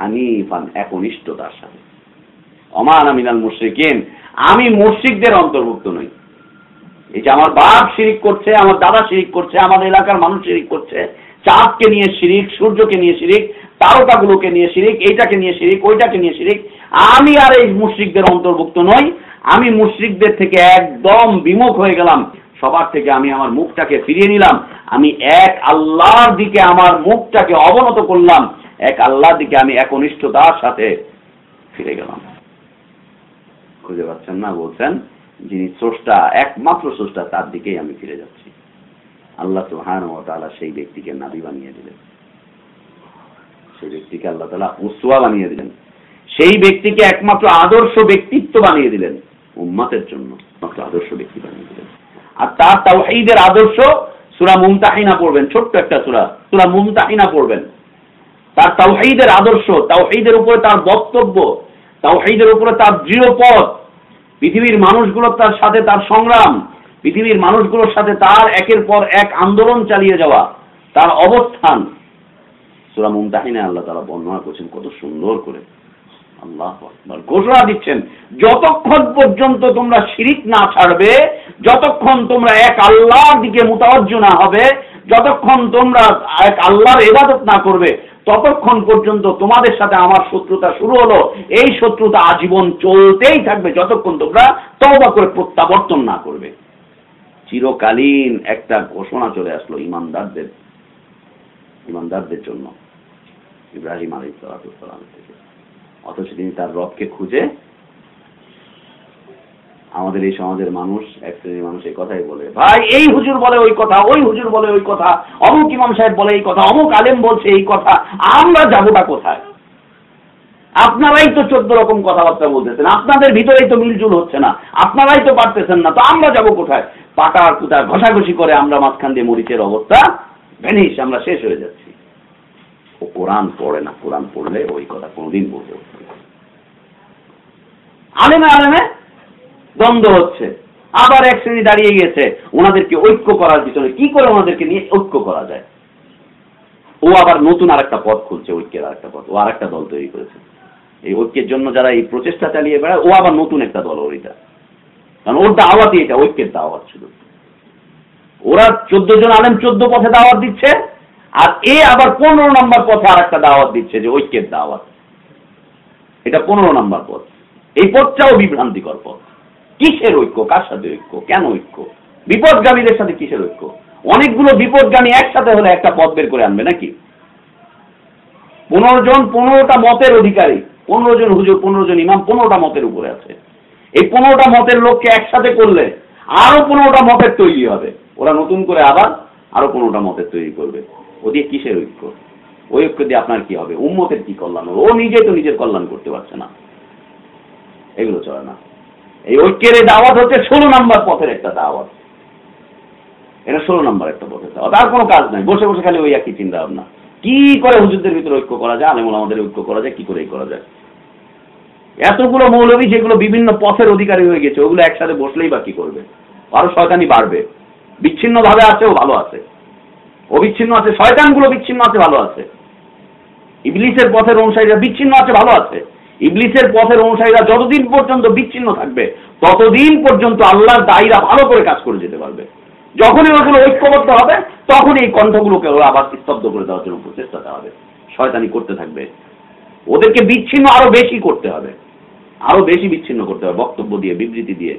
হানিফান, একনিষ্ঠতার সাথে অমান আমিনাল মুশ্রিকিন, আমি মুশ্রিকদের অন্তর্ভুক্ত নই। এই যে আমার বাপ শিরিক করছে, আমার দাদা শিরিক করছে, আমাদের এলাকার মানুষ শিরিক করছে, চাঁদকে নিয়ে শিরিক, সূর্যকে নিয়ে শিরিক, তারকাগুলোকে নিয়ে শিরিক, এইটাকে নিয়ে শিরিক, ওইটাকে নিয়ে শিরিক, আমি আর এই মুশ্রিকদের অন্তর্ভুক্ত নই। আমি মুশ্রিকদের থেকে একদম বিমুখ হয়ে গেলাম। সবার থেকে আমি আমার মুখটাকে ফিরিয়ে নিলাম। আমি এক আল্লাহর দিকে আমার মুখটাকে অবনত করলাম। এক আল্লাহ দিকে আমি একনিষ্ঠতার সাথে ফিরে গেলাম। খুঁজে পাচ্ছেন না, বলছেন, যিনি স্রষ্টা, একমাত্র স্রষ্টা, তার দিকেই আমি ফিরে যাচ্ছি। আল্লাহ সুহান ও তাআলা সেই ব্যক্তিকে নাবি বানিয়ে দিলেন। সেই ব্যক্তিকে আল্লাহ তালা উসুয়া বানিয়ে দিলেন। সেই ব্যক্তিকে একমাত্র আদর্শ ব্যক্তিত্ব বানিয়ে দিলেন উম্মাতের জন্য। একমাত্র আদর্শ ব্যক্তি বানিয়ে দিলেন। আর তার তাওহীদের আদর্শ সূরা মুমতাহিনা পড়বেন, ছোট্ট একটা সূরা। সূরা মুমতাহিনা পড়বেন। তার তাওহীদের আদর্শ, তাওহীদের উপরে তার বক্তব্য, তাওহীদের উপরে তার দৃঢ় পথ, পৃথিবীর মানুষগুলোর তার সাথে তার সংগ্রাম, পৃথিবীর মানুষগুলোর সাথে তার একের পর এক আন্দোলন চালিয়ে যাওয়া, তার অবস্থান। সূরা মুমতাহিনা আল্লাহ তারা বর্ণনা করছেন কত সুন্দর করে। আল্লাহ ঘোষণা দিচ্ছেন, যতক্ষণ পর্যন্ত তোমরা শিরিক না ছাড়বে, যতক্ষণ তোমরা এক আল্লাহর দিকে মুতাওয়াজ্জ না হবে, যতক্ষণ তোমরা এক আল্লাহর ইবাদত না করবে ততক্ষণ পর্যন্ত তোমাদের সাথে আমার শত্রুতা শুরু হলো। এই শত্রুতা আজীবন চলতেই থাকবে যতক্ষণ তোমরা তওবা করে প্রত্যাবর্তন না করবে। চিরকালীন একটা ঘোষণা চলে আসলো ইমানদারদের ইমানদারদের জন্য। ইব্রাহিম আলী সালাম থেকে। অথচ তিনি তার রবকে খুঁজে আমাদের এই সমাজের মানুষ, এক শ্রেণির মানুষ এই কথাই বলে। ভাই, এই হুজুর বলে ওই কথা, ওই হুজুর বলে ওই কথা, অমুক ইমাম সাহেব বলে এই কথা, অমুক আলেম বলছে এই কথা, আমরা যাবোটা কোথায়? আপনারাই তো চোদ্দ রকম কথাবার্তা বলতেছেন, আপনাদের ভিতরেই তো মিলজুল হচ্ছে না, আপনারাই তো পারতেছেন না, তো আমরা যাব কোথায়? পাটার কুটার ঘষাঘষি করে আমরা মাঝখান দিয়ে মরিচের অবস্থা ভ্যানিস আমরা শেষ হয়ে যাচ্ছি। ও কোরআন পড়ে না, কোরআন পড়লে ওই কথা কোনোদিন বলতে। আলেমে আলেমে দ্বন্দ্ব হচ্ছে। আবার এক শ্রেণি দাঁড়িয়ে গেছে ওনাদেরকে ঐক্য করার পিছনে কি করে ওনাদেরকে নিয়ে ঐক্য করা যায়? ও আবার নতুন আরেকটা পথ খুলছে, ঐক্যের আর একটা পথ। ও আরেকটা দল তৈরি করেছে। এই ঐক্যের জন্য যারা এই প্রচেষ্টা চালিয়ে বেড়ায়, ও আবার নতুন একটা দল ওর কারণ ওর দাওয়াতই এটা, ঐক্যের দাওয়াত ছিল ওরা চোদ্দ জন আলেম চোদ্দ পথে দাওয়াত দিচ্ছে, আর এ আবার পনেরো নম্বর পথে আর একটা দাওয়াত দিচ্ছে যে ঐক্যের দাওয়াত। এটা পনেরো নম্বর পথ। এই পথটাও বিভ্রান্তিকর পথ। কিসের ঐক্য? কার সাথে ঐক্য? কেন ঐক্য? বিপদগামীদের সাথে কিসের ঐক্য? অনেকগুলো বিপদগামী একসাথে হলে একটা পথ বের করে আনবে নাকি? পনেরো জন পনেরোটা মতের অধিকারী, পনেরো জন হুজুর, পনেরো জন ইমাম পনেরোটা মতের উপরে আছে। এই পনেরোটা মতের লোককে একসাথে করলে আরও পনেরোটা মতের তৈরি হবে। ওরা নতুন করে আবার আরও পনেরোটা মতের তৈরি করবে। ও দিয়ে কিসের ঐক্য? ওই ঐক্য দিয়ে আপনার কি হবে? উম্মতের কি কল্যাণ হবে? ও নিজে তো নিজের কল্যাণ করতে পারছে না। এগুলো চলে না। এই ঐক্যের এই দাওয়াত হচ্ছে ষোলো নাম্বার পথের একটা দাওয়াত। এটা ষোলো নাম্বার একটা পথের দাওয়াত। আর কোনো কাজ নাই। বসে বসে খালি ওই একই চিন্তা ভাবনা কি করে হুজুরদের ভিতরে ঐক্য করা যায়? আলেমুল আমাদের ঐক্য করা যায়? কি করে করা যায়? এতগুলো মৌলবী যেগুলো বিভিন্ন পথের অধিকারী হয়ে গেছে, ওগুলো একসাথে বসলেই বা কি করবে? আরও শয়তানি বাড়বে। বিচ্ছিন্ন ভাবে আছে ও ভালো আছে। অবিচ্ছিন্ন আছে, শয়তানগুলো বিচ্ছিন্ন আছে, ভালো আছে। ইবলিসের পথের অনুসারীরা বিচ্ছিন্ন আছে, ভালো আছে। ইবলিসের পথের অনুসারীরা যতদিন পর্যন্ত বিচ্ছিন্ন থাকবে, ততদিন পর্যন্ত আল্লাহর দায়ীরা ভালো করে কাজ করে যেতে পারবে। যখনই ওগুলো ঐক্যবদ্ধ হবে তখন এই কণ্ঠগুলোকে ওরা আবার স্তব্ধ করে দেওয়ার জন্য প্রচেষ্টা দেওয়া হবে শয়তানি করতে থাকবে। ওদেরকে বিচ্ছিন্ন আরও বেশি করতে হবে। আরও বেশি বিচ্ছিন্ন করতে হবে, বক্তব্য দিয়ে, বিবৃতি দিয়ে।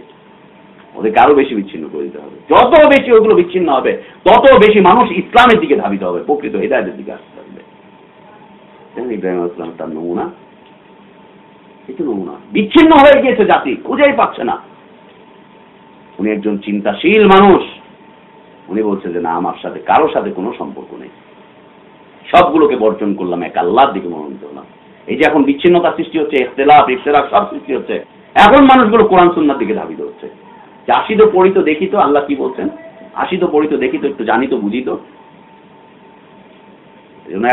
ওদেরকে আরও বেশি বিচ্ছিন্ন করে দিতে হবে। যত বেশি ওগুলো বিচ্ছিন্ন হবে, তত বেশি মানুষ ইসলামের দিকে ধাবিত হবে। প্রকৃত হৃদায়তের দিকে আসতে থাকবে। ইব্রাহিম ইসলাম তার নমুনা? একটু নমুনা বিচ্ছিন্ন হয়ে গিয়েছে জাতি, খুঁজেই পাচ্ছে না। উনি একজন চিন্তাশীল মানুষ। উনি বলছে যে, না, আমার সাথে, কারোর সাথে কোনো সম্পর্ক নেই। সবগুলোকে বর্জন করলাম, এক আল্লাহর দিকে মনোনীত হলাম। এই যে এখন বিচ্ছিন্নতা সৃষ্টি হচ্ছে, ইখতলাফ ইফতেরাক সব সৃষ্টি হচ্ছে। এখন মানুষগুলো কোরআন সুন্নার দিকে ধাবিত হচ্ছে। যে আসি তো পড়ি তো দেখি তো আল্লাহ কি বলছেন? আসি তো পড়ি তো দেখি তো একটু জানি তো বুঝি তো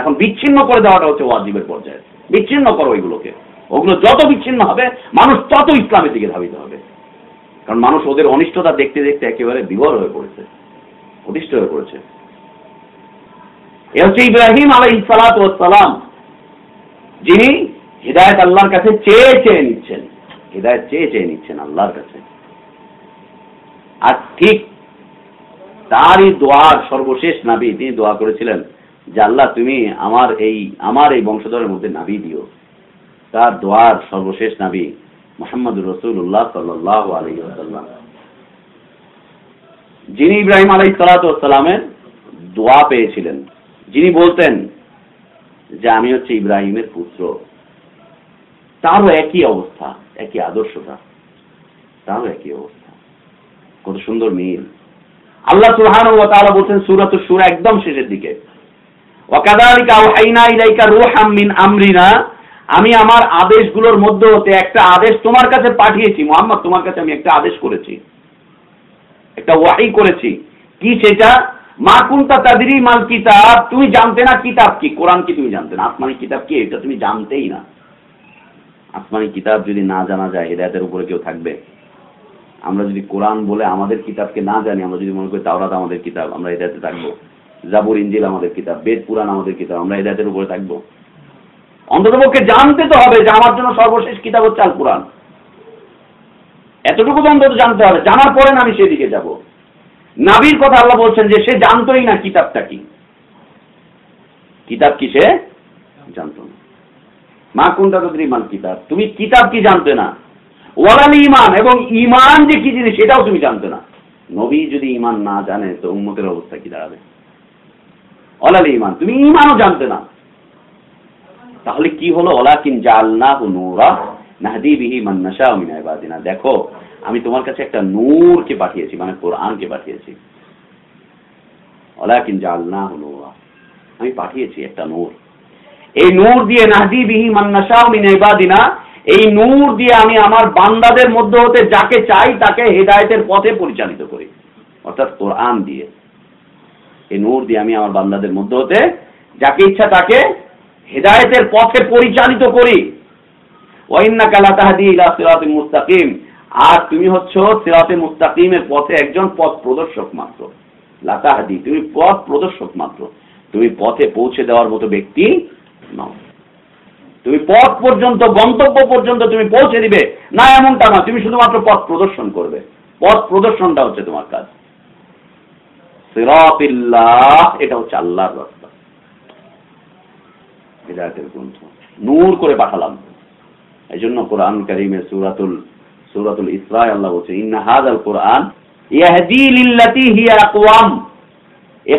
এখন বিচ্ছিন্ন করে দেওয়াটা হচ্ছে ওয়াজিবের পর্যায়ে। বিচ্ছিন্ন করো ওইগুলোকে ওগুলো যত বিচ্ছিন্ন হবে, মানুষ তত ইসলামের দিকে ধাবিত হবে। কারণ মানুষ ওদের অনিষ্টতা দেখতে দেখতে একেবারে বিবর হয়ে পড়েছে, অতিষ্ঠ হয়ে পড়েছে। এ হচ্ছে ইব্রাহিম আলাই সালাম, যিনি হৃদায়ত আল্লাহর কাছে চেয়ে চেয়ে নিচ্ছেন, হৃদায়ত চেয়ে চেয়ে নিচ্ছেন আল্লাহর কাছে। আর ঠিক তারই দোয়ার সর্বশেষ নাবি তিনি দোয়া করেছিলেন যে, আল্লাহ, তুমি আমার এই আমার এই বংশধরের মধ্যে নাবি দিও। তার দোয়ার সর্বশেষ নাবি মোহাম্মদ রসুল্লাহ সাল্লাহ আলী যিনি ইব্রাহিম আলাই সালাতামের দোয়া পেয়েছিলেন, যিনি বলতেন যে আমি হচ্ছে ইব্রাহিমের পুত্র। তারও একই অবস্থা, একই আদর্শতা তারও একই অবস্থা। কত সুন্দর মিল। আল্লাহ সুহান ও তাআলা বলছেন সূরাত সূরা একদম শেষের দিকে। ওয়াকাদালিকা আওহাইনা ইলাইকা রূহাম মিন আমরিনা আমি আমার আদেশগুলোর মধ্যে হতে একটা আদেশ তোমার কাছে পাঠিয়েছি, মোহাম্মদ, তোমার কাছে আমি একটা আদেশ করেছি। একটা ওয়াহি করেছি। কি সেটা? মা কুন্তা তাদেরই মাল কিতাব। তুমি জানতে না কিতাব কি? কোরআন কি তুমি জানতে না? আসমানি কিতাব কি? এটা তুমি জানতেই না। আসমানি কিতাব যদি না জানা যায়, হেদায়তের উপরে কেউ থাকবে? আমরা যদি কোরআন বলে আমাদের কিতাবকে না জানি, আমরা যদি মনে করি তাওরাত আমাদের কিতাব, আমরা হেদায়তে থাকব। জাবুর ইঞ্জিল আমাদের কিতাব, বেদ পুরাণ আমাদের কিতাব, আমরা হেদায়তের উপরে থাকব। অন্ততপক্ষে জানতে তো হবে যে আমার জন্য সর্বশেষ কিতাব হচ্ছে আল কোরআন এতটুকু তো অন্তত জানতে হবে। জানার পরে না আমি সেদিকে যাব। নাবির কথা আল্লাহ বলছেন যে সে জানতোই না কিতাবটা কি। কিতাব কি সে? জানতো না। মা কোনটা তো ইমান কিতাব? তুমি কিতাব কি জানতে না? ওয়ালাল ইমান এবং ইমান যে কি জিনিস সেটাও তুমি জানতে না। নবী যদি ইমান না জানে তো উম্মতের অবস্থা কি দাঁড়াবে? অলাল ইমান তুমি ইমানও জানতে না। তাহলে কি হলো? ওলাকিন জালনা নূরা, নাহদি বিহি মান নাশা মিন ইবাদিনা। দেখো, আমি তোমার কাছে একটা নূরকে পাঠিয়েছি মানে কোরআনকে পাঠিয়েছি। ওলাকিন জালনা হলো আমি পাঠিয়েছি একটা নূর। এই নূর দিয়ে নাহদি বিহি মান্নাশা মিন ইবাদিনা, এই নূর দিয়ে আমি আমার বান্দাদের মধ্যে হতে যাকে চাই, তাকে হেদায়েতের পথে পরিচালিত করি। অর্থাৎ কোরআন দিয়ে। এই নূর দিয়ে আমি আমার বান্দাদের মধ্যে হতে যাকে ইচ্ছা তাকে হেদায়েতের পথে পরিচালিত করি। ওয়াইন্নাকা লা তাহদি ইলা সিরাতিল মুস্তাকিম। আর তুমি হচ্ছ সিরাতে মুস্তাকিমের পথে একজন পথ প্রদর্শক মাত্র। লাতাহাদি তুমি পথ প্রদর্শক মাত্র। তুমি পথে পৌঁছে দেওয়ার মতো ব্যক্তি নও। তুমি পথ পর্যন্ত, গন্তব্য পর্যন্ত তুমি পৌঁছে দিবে। না, এমনটা না তুমি শুধুমাত্র পথ প্রদর্শন করবে। পথ প্রদর্শনটা হচ্ছে তোমার কাজ। সিরাতিল্লাহ, এটা হচ্ছে আল্লাহর রাস্তা হৃদায়তের গ্রন্থ। নূর করে পাঠালাম। এই জন্য কোরআন করিমে সুরাতুল সুরাতুল ইসরায় আল্লাহ বলছে, ইন্না হাদাল কোরআন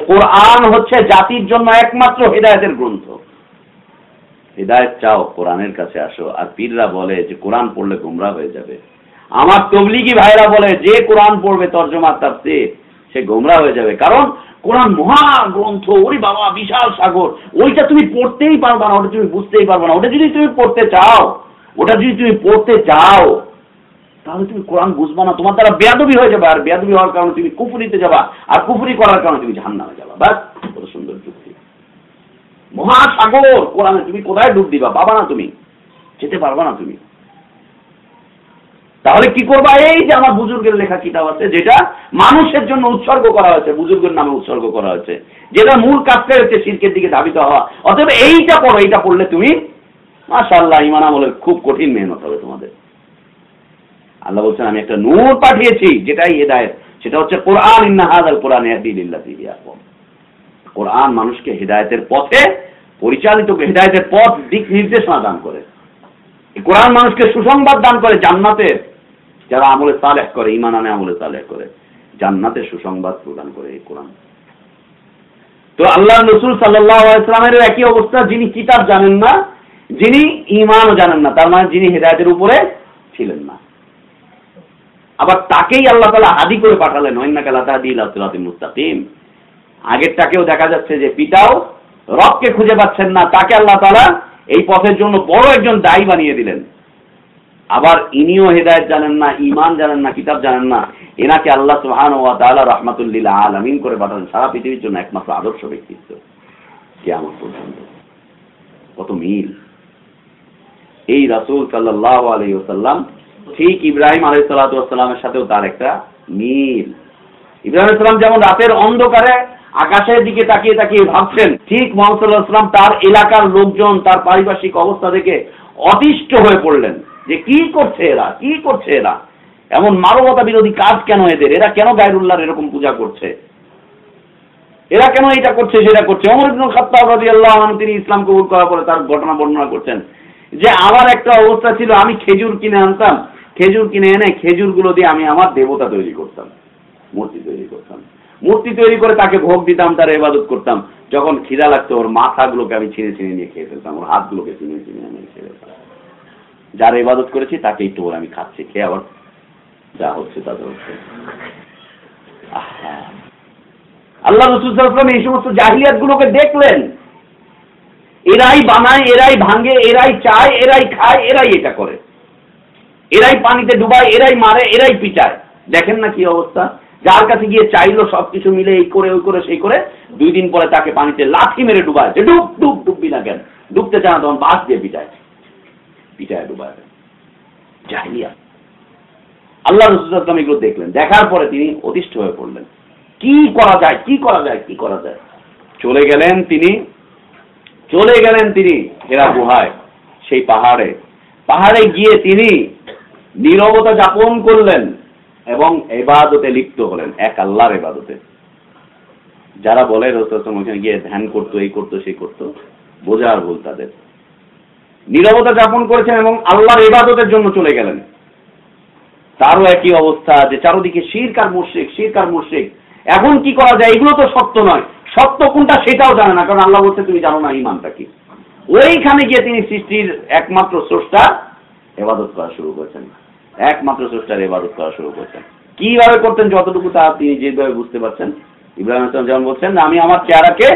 কোরআন হচ্ছে জাতির জন্য একমাত্র হেদায়েতের গ্রন্থ। হেদায়েত চাও, কোরআনের কাছে আসো। আর পীররা বলে যে, কোরআন পড়লে গোমরা হয়ে যাবে। আমার তবলিগি ভাইরা বলে, যে কোরআন পড়বে তর্জমা তাফসীর, সে গোমরা হয়ে যাবে। কারণ কোরআন মহা গ্রন্থ ওরে বাবা, বিশাল সাগর। ওইটা তুমি পড়তেই পারবে না, ওটা তুমি বুঝতেই পারবে না। ওটা যদি তুমি পড়তে চাও, ওটা যদি তুমি পড়তে চাও, তাহলে তুমি কোরআন বুঝবা না। তোমার দ্বারা বেয়াদবি হয়ে যাবে, আর বেয়াদবি হওয়ার কারণে তুমি কুফুরিতে যাবা, আর কুফুরি করার কারণে তুমি জাহান্নামে যাবা। বাস কত সুন্দর যুক্তি। মহাসাগর, কোরআনে তুমি কোথায় ডুব দিবা? বাবা না তুমি। যেতে পারবা না তুমি। তাহলে কি করবা? এই যে আমার বুজুর্গের লেখা কিতাব আছে, যেটা মানুষের জন্য উৎসর্গ করা হয়েছে, বুজুর্গের নামে উৎসর্গ করা হয়েছে, যেটা মূল কাজটা হচ্ছে শিল্পের দিকে ধাবিত হওয়া। অতএব এইটা পড়ো, এইটা পড়লে তুমি, মাশাআল্লাহ ইমান আমলের খুব কঠিন মেহনত হবে তোমাদের। আল্লাহ বলছেন, আমি একটা নূর পাঠিয়েছি, যেটাই হেদায়েত, সেটা হচ্ছে কোরআন ইন্নাহাদ আল কোরআন কোরআন মানুষকে হেদায়েতের পথে, পরিচালিত, হেদায়েতের পথ দিক নির্দেশনা দান করে। কোরআন মানুষকে সুসংবাদ দান করে জান্নাতের। যারা আমলে সালেহ করে ইমান আনে, আমলে সালেহ করে, জান্নাতের সুসংবাদ প্রদান করে এই কোরআন। তো আল্লাহ রসুল সাল্লাহ ইসলামের একই অবস্থা, যিনি কিতাব জানেন না, যিনি ইমানও জানেন না, তার মানে যিনি হেদায়তের উপরে ছিলেন না। আবার তাকেই আল্লাহ তালা হাদি করে পাঠালেন মুস্তাকিম। আগেরটাকেও দেখা যাচ্ছে যে পিতাও রবকে খুঁজে পাচ্ছেন না, তাকে আল্লাহ তালা এই পথের জন্য বড় একজন দায়ী বানিয়ে দিলেন। আবার ইনিও হেদায়ত জানেন না ইমান জানেন না, কিতাব জানেন না। এনাকে আল্লাহ সুহান ওয়া তাআলা রহমাতুল্লিল্লাহ আলামিন করে পাঠালেন সারা পৃথিবীর জন্য একমাত্র আদর্শ ব্যক্তিত্ব কেয়ামত পর্যন্ত। কত মিল। এই রাসূল সাল্লাল্লাহু আলাইহি ওয়াসাল্লাম ঠিক ইব্রাহিম সালাতু ওয়াসসালামের সাথেও তার একটা মিল। ইব্রাহিম আলাইহিস সালাম যেমন রাতের অন্ধকারে আকাশের দিকে তাকিয়ে তাকিয়ে ভাবছেন, ঠিক মোহাম্মদ সাল্লাহ সাল্লাম তার এলাকার লোকজন, তার পারিপার্শ্বিক অবস্থা দেখে অতিষ্ঠ হয়ে পড়লেন। যে কি করছে এরা? কি করছে এরা? এমন মানবতা বিরোধী কাজ কেন এদের? এরা কেন গায়রুল্লাহর এরকম পূজা করছে? এরা কেন এটা করছে, সেটা করছে? অমর ইবনুল তিনি ইসলাম কবুল করার পরে তার ঘটনা বর্ণনা করছেন যে, আমার একটা অবস্থা ছিল, আমি খেজুর কিনে আনতাম। খেজুর কিনে এনে খেজুরগুলো দিয়ে আমি আমার দেবতা তৈরি করতাম, মূর্তি তৈরি করতাম। মূর্তি তৈরি করে তাকে ভোগ দিতাম, তার ইবাদত করতাম। যখন খিদা লাগতো, ওর মাথাগুলোকে আমি ছিঁড়ে ছিঁড়ে নিয়ে খেয়ে ফেলতাম, ওর হাতগুলোকে ছিঁড়ে ছিঁড়ে আমি খেয়ে ফেলতাম। যার ইবাদত করেছি তাকে একটু করে আমি খাচ্ছি। খেয়ে আবার যা হচ্ছে তাদের হচ্ছে। আল্লাহ রসুলাম এই সমস্ত জাহিলিয়াত গুলোকে দেখলেন। এরাই বানায়, এরাই ভাঙে, এরাই চায়, এরাই খায়, এরাই এটা করে। এরাই পানিতে ডুবায়, এরাই মারে, এরাই পিটায়। দেখেন না কি অবস্থা? যার কাছে গিয়ে চাইলো সবকিছু মিলে এই করে, ওই করে, সেই করে, দুই দিন পরে তাকে পানিতে লাঠি মেরে ডুবায়। যে ডুব ডুব, ডুববি না কেন? ডুবতে চায় না, তখন বাস দিয়ে পিটায়। পিটায় ডুবায়। জাহিলিয়া। আল্লাহ রসুলাম এগুলো দেখলেন। দেখার পরে তিনি অতিষ্ঠ হয়ে পড়লেন। কি করা যায়? কি করা যায়? কি করা যায়? চলে গেলেন তিনি, চলে গেলেন তিনি হেরা গুহায়, সেই পাহাড়ে। পাহাড়ে গিয়ে তিনি নীরবতা যাপন করলেন এবং এবাদতে লিপ্ত হলেন, এক আল্লাহর এবাদতে। যারা বলে রসুলাম ওখানে গিয়ে ধ্যান করতো, এই করতো, সেই করতো বোঝার ভুল তাদের। নীরবতা যাপন করেছেন এবং আল্লাহর ইবাদতের জন্য চলে গেলেন। তারও একই অবস্থা যে চারদিকে শিরকার মুশ্রিক শিরকার মুশ্রিক। এখন কি করা যায়? এগুলো তো সত্য নয়। সত্য কোনটা সেটাও জানে না, কারণ আল্লাহ বলছে, তুমি জানো না ইমানটা কি? ওইখানে গিয়ে তিনি সৃষ্টির একমাত্র স্রষ্টা এবাদত করা শুরু করেছেন। একমাত্র স্রষ্টার ইবাদত করা শুরু করতেন কীভাবে করতেন যতটুকু তা তিনি যেভাবে বুঝতে পারছেন। ইব্রাহিম যেমন বলছেন, আমি আমার চেহারাকে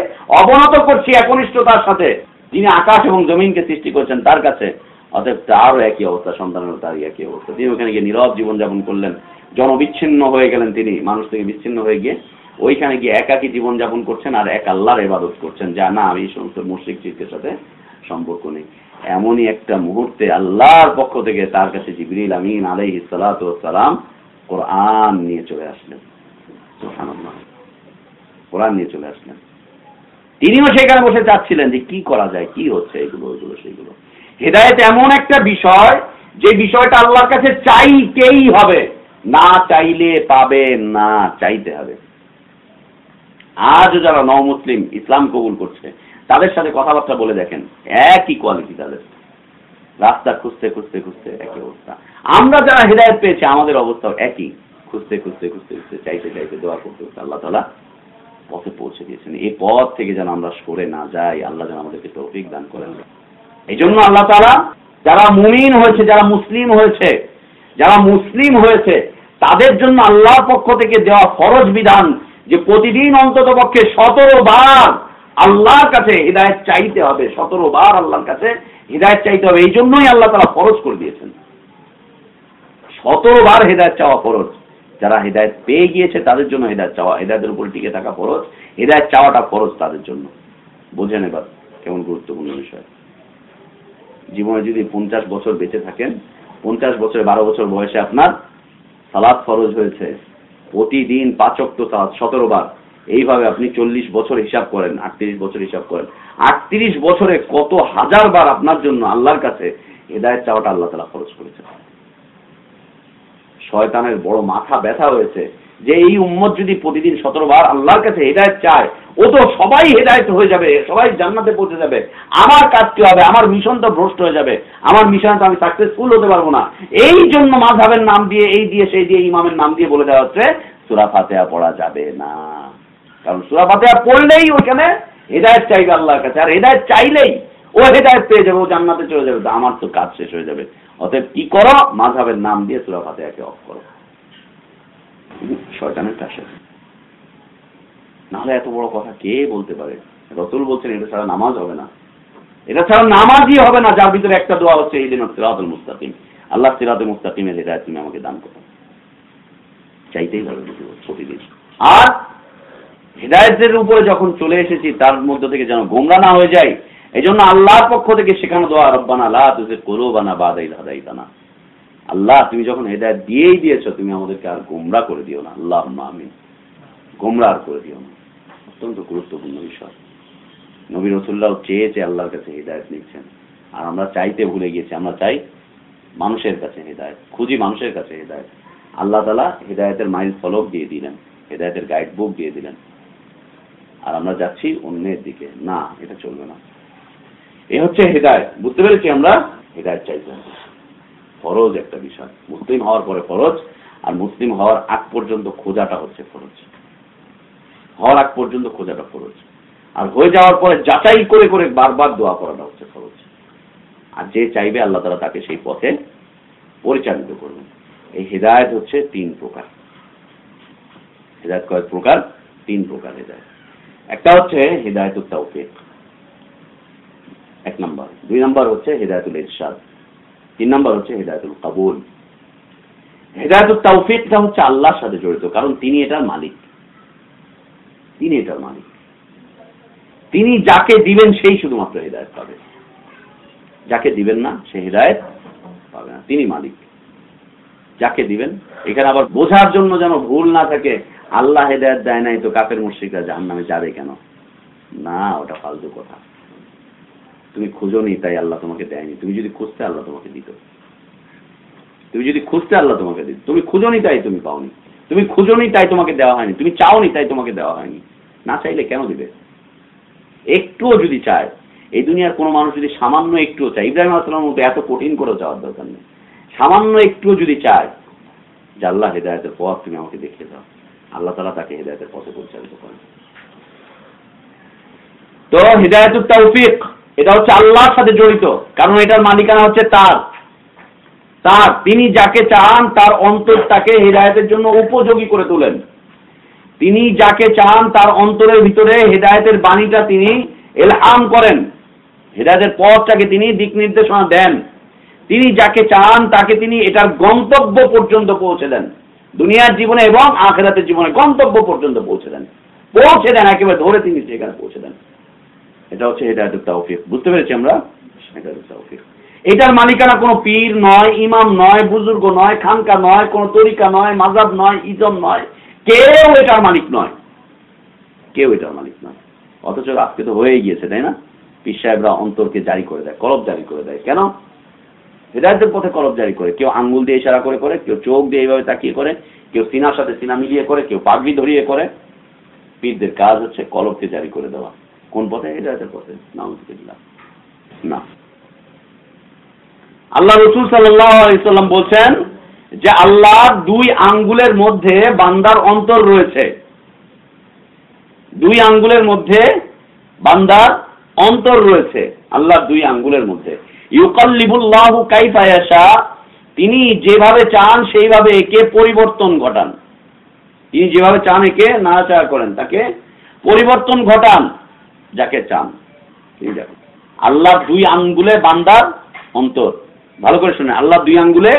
অবনত করছি একনিষ্ঠতার সাথে। যিনি আকাশ এবং জমিনকে সৃষ্টি করছেন তার কাছে। অতএব তারও একই অবস্থা, সন্তানেরও তারই একই অবস্থা। তিনি ওখানে গিয়ে নীরব জীবনযাপন করলেন। জনবিচ্ছিন্ন হয়ে গেলেন তিনি, মানুষ থেকে বিচ্ছিন্ন হয়ে গিয়ে। ওইখানে গিয়ে একাকী জীবনযাপন করছেন আর এক আল্লাহর ইবাদত করছেন, যা না আমি এই সমস্ত মুশ্রিক চিত্রের সাথে সম্পর্ক নেই। এমনই একটা মুহূর্তে আল্লাহর পক্ষ থেকে তার কাছে জিবরিল আমিন আলাইহি সালাম কোরআন নিয়ে চলে আসলেন। কোরআন নিয়ে চলে আসলেন। তিনিও সেখানে বসে চাচ্ছিলেন যে কি করা যায়, কি হচ্ছে এগুলো এগুলো, সেগুলো। হেদায়ত এমন একটা বিষয়, যে বিষয়টা আল্লাহর কাছে চাইতেই হবে। না চাইলে পাবে, না চাইতে হবে। আজও যারা ন মুসলিম ইসলাম কবুল করছে, তাদের সাথে কথাবার্তা বলে দেখেন, একই কোয়ালিটি তাদের। রাস্তা খুঁজতে খুঁজতে খুঁজতে একই অবস্থা। আমরা যারা হেদায়ত পেয়েছি, আমাদের অবস্থাও একই। খুঁজতে খুঁজতে খুঁজতে খুঁজতে, চাইতে চাইতে, দোয়া করতে করতে আল্লাহ তালা পথে পৌঁছে দিয়েছেন এই পথ থেকে যেন আমরা সরে না যাই, আল্লাহ যেন আমাদেরকে তৌফিক দান করেন। এই জন্য আল্লাহ তালা যারা মুমিন হয়েছে, যারা মুসলিম হয়েছে, যারা মুসলিম হয়েছে, তাদের জন্য আল্লাহর পক্ষ থেকে দেওয়া ফরজ বিধান যে প্রতিদিন অন্তত পক্ষে সতেরো বার আল্লাহর কাছে হৃদায়ত চাইতে হবে, সতেরো বার আল্লাহর কাছে হৃদায়ত চাইতে হবে। এই জন্যই আল্লাহ তারা ফরজ করে দিয়েছেন। সতেরো বার হৃদায়ত চাওয়া ফরজ। যারা হৃদায়ত পেয়ে গিয়েছে তাদের জন্য হৃদায়ত চাওয়া, হৃদায়তের উপর টিকে থাকা ফরজ, হৃদায়ত চাওয়াটা ফরজ তাদের জন্য। বোঝেন এবার কেমন গুরুত্বপূর্ণ বিষয়। জীবনে যদি পঞ্চাশ বছর বেঁচে থাকেন, পঞ্চাশ বছরে বারো বছর বয়সে আপনার সালাদ ফরজ হয়েছে। প্রতিদিন পাচক তো সালাদ, সতেরো বার। এইভাবে আপনি চল্লিশ বছর হিসাব করেন, আটত্রিশ বছর হিসাব করেন। আটত্রিশ বছরে কত হাজার বার আপনার জন্য আল্লাহর কাছে হেদায়ত চাওয়াটা আল্লাহ তালা খরচ করেছে শয়তানের বড় মাথা ব্যথা হয়েছে। যে এই উম্মত যদি প্রতিদিন সতেরো বার আল্লাহর কাছে হেদায়ত চায়, ও তো সবাই হেদায়ত হয়ে যাবে, সবাই জান্নাতে পৌঁছে যাবে। আমার কাজ কি হবে? আমার মিশন তো ভ্রষ্ট হয়ে যাবে। আমার মিশন তো আমি সাকসেসফুল হতে পারব না। এই জন্য মাঝাবের নাম দিয়ে, এই দিয়ে, সেই দিয়ে, ইমামের নাম দিয়ে বলে দেওয়া হচ্ছে, সুরা ফাতেহা পড়া যাবে না। কারণ সুরা ফাতেহা পড়লেই ওইখানে হেদায়ত চাইবে আল্লাহর কাছে। আর হেদায়ত চাইলেই ও হেদায়ত পেয়ে যাবে, ও জান্নাতে চলে যাবে। আমার তো কাজ শেষ হয়ে যাবে। অতএব কি করো? মাঝাবের নাম দিয়ে সুরা ফাতেহাকে অফ করো। শয়তানের কাছে। নাহলে এত বড় কথা কে বলতে পারে? রসুল বলছেন, এটা ছাড়া নামাজ হবে না। এটা ছাড়া নামাজই হবে না। যার ভিতরে একটা দোয়া হচ্ছে, এই দিন সিরাতুল মুস্তাকিম। আল্লাহ সিরাতুল মুস্তাকিমের হৃদায়ত তুমি আমাকে দান করো। চাইতেই হবে প্রতিদিন। আর হৃদায়তের উপরে যখন চলে এসেছি, তার মধ্য থেকে যেন গোমরা না হয়ে যায় এই জন্য আল্লাহর পক্ষ থেকে শেখানো দোয়া, রব্বানা লা তুজে করো বানা বাদাই হাদাইতানা। আল্লাহ, তুমি যখন হেদায়ত দিয়েই দিয়েছ, তুমি আমাদেরকে আর গোমরা করে দিও না। আল্লাহ আমিন। গোমরা আর করে দিও না। অত্যন্ত গুরুত্বপূর্ণ বিষয়। নবী রসুল্লাহ চেয়েছে আল্লাহর কাছে হৃদায়ত নিচ্ছেন। আর আমরা চাইতে ভুলে গিয়েছি। আমরা চাই মানুষের কাছে হৃদায়ত। খুঁজি মানুষের কাছে হৃদায়ত। আল্লাহ তালা হৃদায়তের মাইল ফলক দিয়ে দিলেন। হৃদায়তের গাইড বুক দিয়ে দিলেন। আর আমরা যাচ্ছি অন্যের দিকে। না, এটা চলবে না। এ হচ্ছে হৃদায়ত। বুঝতে পেরেছি আমরা? হৃদায়ত চাইতে ফরজ একটা বিষয়। মুসলিম হওয়ার পরে ফরজ, আর মুসলিম হওয়ার আগ পর্যন্ত খোঁজাটা হচ্ছে ফরজ। হওয়ার আগ পর্যন্ত খোঁজাটা ফরজ। আর হয়ে যাওয়ার পরে যাচাই করে করে বারবার দোয়া করাটা হচ্ছে ফরজ। আর যে চাইবে আল্লাহ তালা তাকে সেই পথে পরিচালিত করবেন এই হৃদায়ত হচ্ছে তিন প্রকার। হৃদায়ত কয়েক প্রকার? তিন প্রকার হৃদায়ত। একটা হচ্ছে হৃদায়ত এক নম্বর দুই নম্বর হচ্ছে হৃদায়তুল ইরশাদ। তিন নম্বর হচ্ছে হেদায়তুল কাবুল। হৃদায়তুল তৌফিকটা হচ্ছে আল্লাহর সাথে জড়িত, কারণ তিনি এটার মালিক। তিনি এটার মালিক। তিনি যাকে দিবেন সেই শুধুমাত্র হৃদায়ত পাবে। যাকে দিবেন না, সে হৃদায়ত পাবে না। তিনি মালিক। যাকে দিবেন, এখানে আবার বোঝার জন্য যেন ভুল না থাকে, আল্লাহ হেদায়ত দেয় নাই তো কাপের মুশ্রিকরা জাহান নামে যাবে কেন? না, ওটা ফালতু কথা। তুমি খুঁজোনি তাই আল্লাহ তোমাকে দেয়নি। তুমি যদি খুঁজতে আল্লাহ তোমাকে দিত। তুমি যদি খুঁজতে আল্লাহ তোমাকে দিত। তুমি খুঁজোনি তাই তুমি পাওনি। তুমি খুঁজোনি তাই তোমাকে দেওয়া হয়নি। তুমি চাওনি তাই তোমাকে দেওয়া হয়নি। না চাইলে কেন দিবে? একটুও যদি চায়, এই দুনিয়ার কোনো মানুষ যদি সামান্য একটুও চায়, ইব্রাহিম আসলামের মতো এত কঠিন করে চাওয়ার দরকার নেই। সামান্য একটুও যদি চায়, যে আল্লাহ হেদায়তের পথ তুমি আমাকে দেখিয়ে দাও। আল্লাহ তালা তাকে হেদায়তের পথে পরিচালিত করেন। তো হৃদায়তুর তৌফিক এটা হচ্ছে আল্লাহর সাথে জড়িত, কারণ এটার মালিকানা হচ্ছে তার। তার, তিনি যাকে চান তার অন্তরটাকে হৃদায়তের জন্য উপযোগী করে তোলেন। তিনি যাকে চান তার অন্তরের ভিতরে হেদায়তের বাণীটা তিনি এলহাম করেন। হেদায়তের পথটাকে তিনি দিক নির্দেশনা দেন। তিনি যাকে চান তাকে তিনি এটার গন্তব্য পর্যন্ত পৌঁছে দেন। দুনিয়ার জীবনে এবং আখেরাতের জীবনে গন্তব্য পর্যন্ত পৌঁছে দেন। পৌঁছে দেন, একেবারে ধরে তিনি সেখানে পৌঁছে দেন। এটা হচ্ছে হেদায়তের তাওফিক বুঝতে পেরেছি আমরা? হেদায়তের তাওফিক এটার মালিকানা কোনো পীর নয়, ইমাম নয়, বুজুর্গ নয়, খানকা নয়, কোনো তরিকা নয় মাজাব নয়, ইজম নয়। কেউ এটার মালিক নয়। কেউ এটার মালিক নয়। অথচ আজকে তো হয়ে গিয়েছে, তাই না? পীর সাহেবরা অন্তরকে জারি করে দেয়, কলব জারি করে দেয়। কেন? হেদায়তের পথে কলব জারি করে। কেউ আঙ্গুল দিয়ে ইশারা করে করে, কেউ চোখ দিয়ে এইভাবে তাকিয়ে করে, কেউ সিনার সাথে সিনা মিলিয়ে করে, কেউ পাগড়ি ধরিয়ে করে। পীরদের কাজ হচ্ছে কলবকে জারি করে দেওয়া। কোন পথে? হেদায়তের পথে নাউজুবিল্লাহ। না। আল্লাহ রসুল সাল্লাম বলছেন যে আল্লাহ দুই আঙ্গুলের মধ্যে বান্দার অন্তর রয়েছে। দুই আঙ্গুলের মধ্যে বান্দার অন্তর রয়েছে। আল্লাহ দুই আঙ্গুলের মধ্যে। ইউকাল্লিবুল্লাহু কাইফায়াশা তিনি যেভাবে চান, সেইভাবে একে পরিবর্তন ঘটান। তিনি যেভাবে চান, একে নাড়াচাড়া করেন। তাকে পরিবর্তন ঘটান। যাকে চান। আল্লাহ দুই আঙ্গুলে বান্দার অন্তর। ভালো করে শুনে, আল্লাহ দুই আঙ্গুলে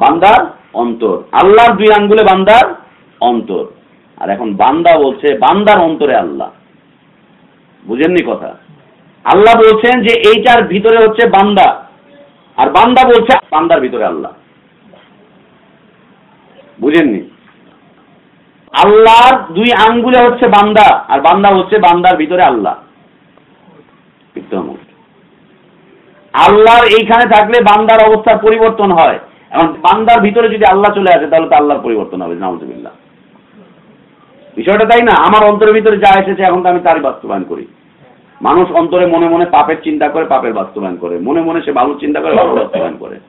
বান্দার অন্তর। আল্লাহর দুই আঙ্গুলে বান্দার অন্তর। আর এখন বান্দা বলছে, বান্দার অন্তরে আল্লাহ। বুঝেননি কথা? আল্লাহ বলছেন যে এইটার ভিতরে হচ্ছে বান্দা। আর বান্দা বলছে, বান্দার ভিতরে আল্লাহ। বুঝেননি? আল্লাহর দুই আঙ্গুলে হচ্ছে বান্দা, আর বান্দা হচ্ছে বান্দার ভিতরে আল্লাহ। আল্লাহর এইখানে থাকলে বান্দার অবস্থার পরিবর্তন হয়। এবং বান্দার ভিতরে যদি আল্লাহ চলে আসে, তাহলে তো আল্লাহর পরিবর্তন হবে, নাউজুবিল্লাহ। বিষয়টা তাই না? আমার অন্তরের ভিতরে যা এসেছে, এখন তো আমি তারই বাস্তবায়ন করি। মানুষ অন্তরে মনে মনে পাপের চিন্তা করে, পাপের বাস্তবায়ন করে। মনে মনে সে ভালো চিন্তা করে, ভালো বাস্তবায়ন করে।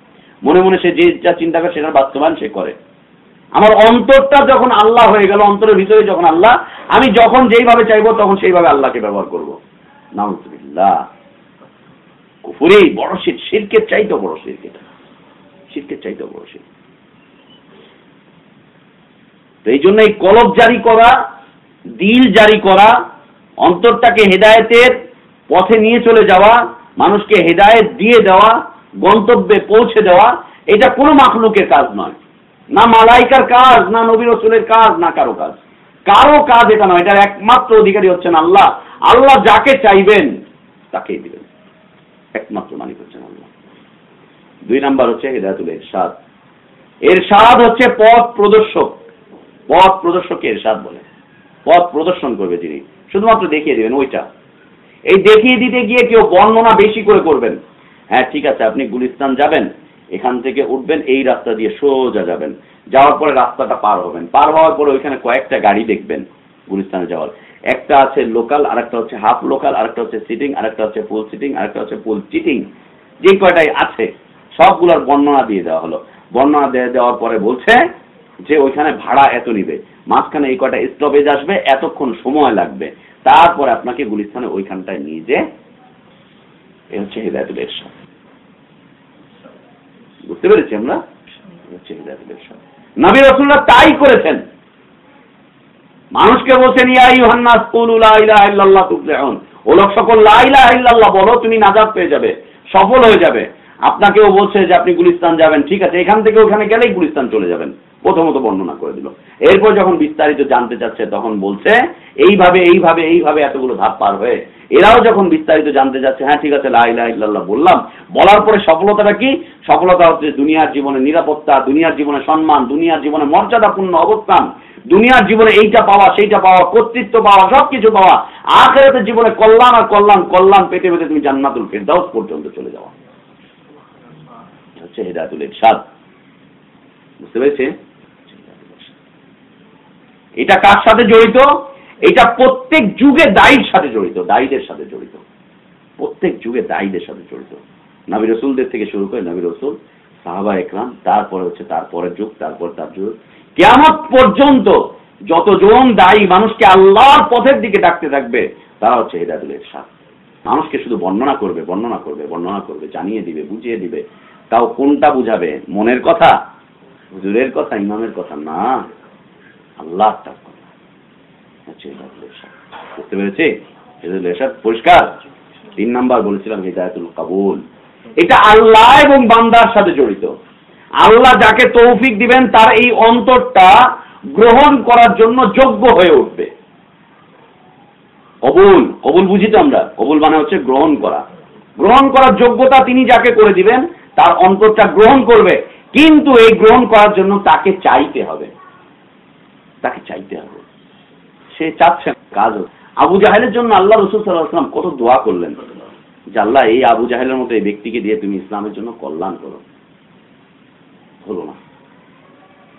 মনে মনে সে যে যা চিন্তা করে, সেটার বাস্তবায়ন সে করে। আমার অন্তরটা যখন আল্লাহ হয়ে গেল, অন্তরের ভিতরে যখন আল্লাহ, আমি যখন যেইভাবে চাইব, তখন সেইভাবে আল্লাহকে ব্যবহার করব। নাউজুবিল্লাহ। কুফুরি বড় শির, শিরকের চাইতে বড় শির এটা। শিরকের চাইতে বড় শির। তো এই জন্য এই কলব জারি করা, দিল জারি করা, অন্তরটাকে হেদায়েতের পথে নিয়ে চলে যাওয়া, মানুষকে হেদায়েত দিয়ে দেওয়া, গন্তব্যে পৌঁছে দেওয়া, এটা কোনো মাখলুকের কাজ নয়। না মালাইকার কাজ, না নবী রসুলের কাজ, না কারও কাজ। কারও কাজ এটা নয়, এটার একমাত্র অধিকারী হচ্ছেন আল্লাহ। আল্লাহ যাকে চাইবেন তাকেই দিবেন একমাত্র মালিক হচ্ছেন আল্লাহ। দুই নাম্বার হচ্ছে হেদায়তুল এরশাদ এরশাদ হচ্ছে পথ প্রদর্শক। পথ প্রদর্শককে এরশাদ বলে। পথ প্রদর্শন করবে যিনি শুধুমাত্র দেখিয়ে দেবেন ওইটা। এই দেখিয়ে দিতে গিয়ে কেউ বর্ণনা বেশি করে করবেন। হ্যাঁ ঠিক আছে, আপনি গুলিস্তান যাবেন। এখান থেকে উঠবেন, এই রাস্তা দিয়ে সোজা যাবেন। যাওয়ার পরে রাস্তাটা পার হবেন। পার হওয়ার পরে ওইখানে কয়েকটা গাড়ি দেখবেন গুলিস্তানে যাওয়ার। একটা আছে লোকাল আর একটা হচ্ছে হাফ লোকাল আর একটা হচ্ছে সিটিং আর একটা হচ্ছে ফুল সিটিং আর একটা হচ্ছে ফুল চিটিং যে কয়টাই আছে, সবগুলোর বর্ণনা দিয়ে দেওয়া হলো। বর্ণনা দিয়ে দেওয়ার পরে বলছে যে ওইখানে ভাড়া এত নিবে। মাঝখানে এই কয়টা স্টপেজ আসবে, এতক্ষণ সময় লাগবে। তারপরে আপনাকে গুলিস্তানে ওইখানটায় নিয়ে যে এ হচ্ছে হৃদায়তুল এরশাদ বুঝতে পেরেছি আমরা? হচ্ছে হৃদায়তুল এরশাদ নবী রসুল্লাহ তাই করেছেন। মানুষকে বলছেন ও লোক সকল বলো, তুমি নাজাত পেয়ে যাবে, সফল হয়ে যাবে। আপনাকেও বলছে যে আপনি গুলিস্তান যাবেন, ঠিক আছে, এখান থেকে ওখানে গেলেই গুলিস্তান চলে যাবেন। প্রথমত বর্ণনা করে দিল। এরপর যখন বিস্তারিত জানতে চাচ্ছে, তখন বলছে, এইভাবে এইভাবে এইভাবে এতগুলো ধাপ পার হয়ে এরাও যখন বিস্তারিত জানতে যাচ্ছে হ্যাঁ ঠিক আছে লাইলা ইল্লাল্লাহ বললাম। বলার পরে সফলতাটা কি? সফলতা হচ্ছে দুনিয়ার জীবনে নিরাপত্তা, দুনিয়ার জীবনে সম্মান, দুনিয়ার জীবনে মর্যাদাপূর্ণ অবস্থান, দুনিয়ার জীবনে এইটা পাওয়া, সেইটা পাওয়া, কর্তৃত্ব পাওয়া, সবকিছু পাওয়া আখেরাতের জীবনে কল্যাণ আর কল্যাণ কল্যাণ পেতে পেতে তুমি জান্নাতুল ফেরদাউস পর্যন্ত চলে যাওয়া হচ্ছে হেদায়তুল ইরশাদ। বুঝতে পেরেছে এটা কার সাথে জড়িত? এটা প্রত্যেক যুগে দায়ীর সাথে জড়িত, দায়ীদের সাথে জড়িত। প্রত্যেক যুগে দায়ীদের সাথে জড়িত। নবী রসুলদের থেকে শুরু করে নবী রসুল, সাহাবা একরাম, তারপরে হচ্ছে তারপরের যুগ, তারপর তার যুগ। কেমন পর্যন্ত যতজন দায়ী মানুষকে আল্লাহর পথের দিকে ডাকতে থাকবে, তারা হচ্ছে হেদায়তুল ইরশাদ মানুষকে শুধু বর্ণনা করবে বর্ণনা করবে বর্ণনা করবে, জানিয়ে দিবে, বুঝিয়ে দিবে। তাও কোনটা বুঝাবে? মনের কথা? হুজুরের কথা, ইমামের কথা? না। আল্লাহ তার কথা। বুঝতে পেরেছি? পরিষ্কার। তিন নাম্বার বলেছিলাম কাবুল। এটা আল্লাহ এবং বান্দার সাথে জড়িত। আল্লাহ যাকে তৌফিক দিবেন, তার এই অন্তরটা গ্রহণ করার জন্য যোগ্য হয়ে উঠবে। কবুল কবুল বুঝি তো আমরা? কবুল মানে হচ্ছে গ্রহণ করা। গ্রহণ করার যোগ্যতা তিনি যাকে করে দিবেন, তার অন্তরটা গ্রহণ করবে। কিন্তু এই গ্রহণ করার জন্য তাকে চাইতে হবে। তাকে চাইতে হবে। সে চাচ্ছে না, কাজ আবু জাহেলের জন্য আল্লাহ রসুল সাল্লাহাম কত দোয়া করলেন। যে আল্লাহ এই আবু জাহেলের মতো এই ব্যক্তিকে দিয়ে তুমি ইসলামের জন্য কল্যাণ করো। হলো না।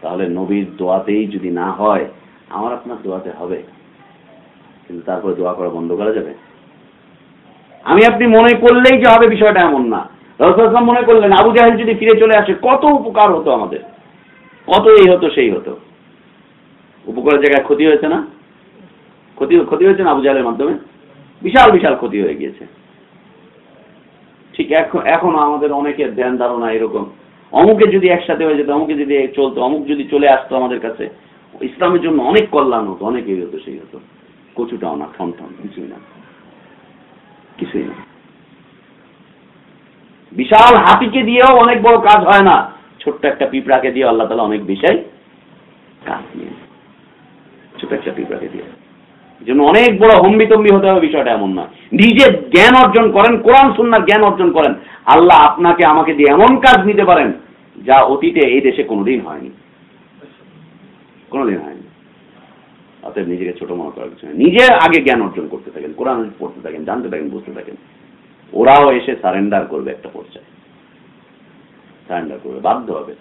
তাহলে নবীর দোয়াতেই যদি না হয় আমার আপনার দোয়াতে হবে। কিন্তু তারপরে দোয়া করা বন্ধ করা যাবে? আমি আপনি মনে করলেই যে হবে বিষয়টা এমন না। রসুলাম মনে করলেন আবু জাহেল যদি ফিরে চলে আসে কত উপকার হতো আমাদের। কত এই হতো সেই হতো। উপকারের জায়গায় ক্ষতি হয়েছে না? ক্ষতি ক্ষতি হয়েছে না আবু মাধ্যমে? বিশাল বিশাল ক্ষতি হয়ে গিয়েছে। ঠিক এখন, এখনও আমাদের অনেকের ধ্যান ধারণা এরকম। অমুকে যদি একসাথে হয়ে যেত অমুকে যদি চলতো, অমুক যদি চলে আসতো আমাদের কাছে, ইসলামের জন্য অনেক কল্যাণ হতো, অনেক এই হতো সেই হতো। কচুটাও না ঠন ঠন কিছুই না। কিছুই না। বিশাল হাতিকে দিয়েও অনেক বড় কাজ হয় না। ছোট্ট একটা পিঁপড়াকে দিয়ে আল্লাহ তালা অনেক বিষয় কাজ নিয়ে ছোট্ট একটা পিঁপড়াকে দিয়ে। জন্য অনেক বড় হম্বিতম্বি হতে হবে, বিষয়টা এমন না। নিজে জ্ঞান অর্জন করেন, কোরআন সুন্নার জ্ঞান অর্জন করেন। আল্লাহ আপনাকে, আমাকে দিয়ে এমন কাজ নিতে পারেন, যা অতীতে এই দেশে কোনোদিন হয়নি। কোনোদিন হয়নি। অতএব নিজেকে ছোট মনে করার কিছু নেই। নিজে আগে জ্ঞান অর্জন করতে থাকেন, কোরআন পড়তে থাকেন, জানতে থাকেন, বুঝতে থাকেন। ওরাও এসে সারেন্ডার করবে একটা পর্যায়ে। সারেন্ডার করবে, বাধ্য হবে।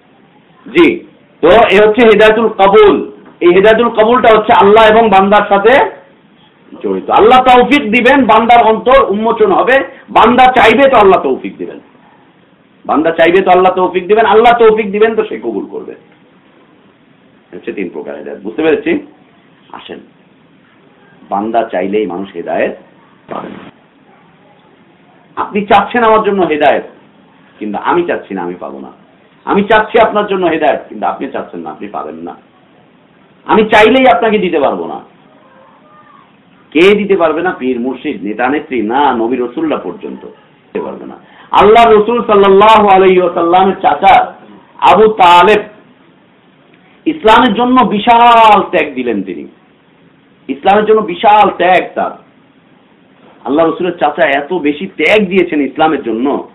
জি, তো এ হচ্ছে হেদায়তুল কবুল। এই হেদায়তুল কবুলটা হচ্ছে আল্লাহ এবং বান্দার সাথে জড়িত। আল্লাহ তৌফিক দিবেন, বান্দার অন্তর উন্মোচন হবে। বান্দা চাইবে তো আল্লাহ তৌফিক দিবেন। বান্দা চাইবে তো আল্লাহ তৌফিক দিবেন, আল্লাহ তৌফিক দিবেন তো সে কবুল করবে। হচ্ছে তিন প্রকার হেদায়ত। বুঝতে পেরেছি? আসেন। বান্দা চাইলেই মানুষ হেদায়ত পাবেন আপনি চাচ্ছেন আমার জন্য হেদায়ত, কিন্তু আমি চাচ্ছি না, আমি পাবো না। আমি চাচ্ছি আপনার জন্য হেদায়ত, কিন্তু আপনি চাচ্ছেন না, আপনি পাবেন না। আমি চাইলেই আপনাকে দিতে পারব না। কে দিতে পারবে না? পীর মুর্শিদ, নেতা নেত্রী, না নবী রসুল্লাহ পর্যন্ত দিতে পারবে না। আল্লাহ রসুল সাল্লাহ আলাইসাল্লামের চাচা আবু তালেব ইসলামের জন্য বিশাল ত্যাগ দিলেন তিনি। ইসলামের জন্য বিশাল ত্যাগ তার। আল্লাহ রসুলের চাচা এত বেশি ত্যাগ দিয়েছেন ইসলামের জন্য,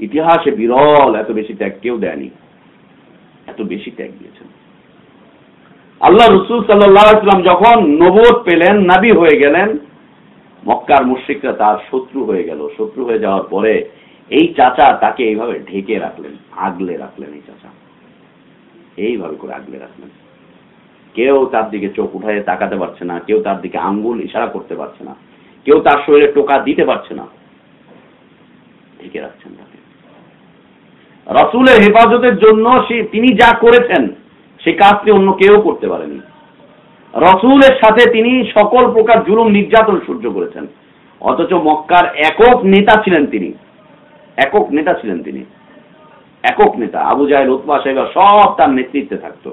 ইতিহাসে বিরল এত বেশি ত্যাগ কেউ দেয়নি। এত বেশি ত্যাগ দিয়েছেন। আল্লাহ রসুল সাল্লাম যখন নবদ পেলেন, নাবি হয়ে গেলেন, মক্কার মুশ্রিকরা তার শত্রু হয়ে গেল। শত্রু হয়ে যাওয়ার পরে এই চাচা তাকে এইভাবে ঢেকে রাখলেন, আগলে রাখলেন এই চাচা। এইভাবে করে আগলে রাখলেন। কেউ তার দিকে চোখ উঠায় তাকাতে পারছে না, কেউ তার দিকে আঙ্গুল ইশারা করতে পারছে না, কেউ তার শরীরে টোকা দিতে পারছে না। ঢেকে রাখছেন তাকে। রসুলের হেফাজতের জন্য তিনি যা করেছেন সে কাজটি অন্য কেউ করতে পারেনি। রসুলের সাথে তিনি সকল প্রকার জুলুম, নির্যাতন সহ্য করেছেন। অথচ মক্কার একক নেতা ছিলেন তিনি। একক নেতা ছিলেন তিনি। একক নেতা। আবু জাহেল উৎপা সাহেবা সব তার নেতৃত্বে থাকতো।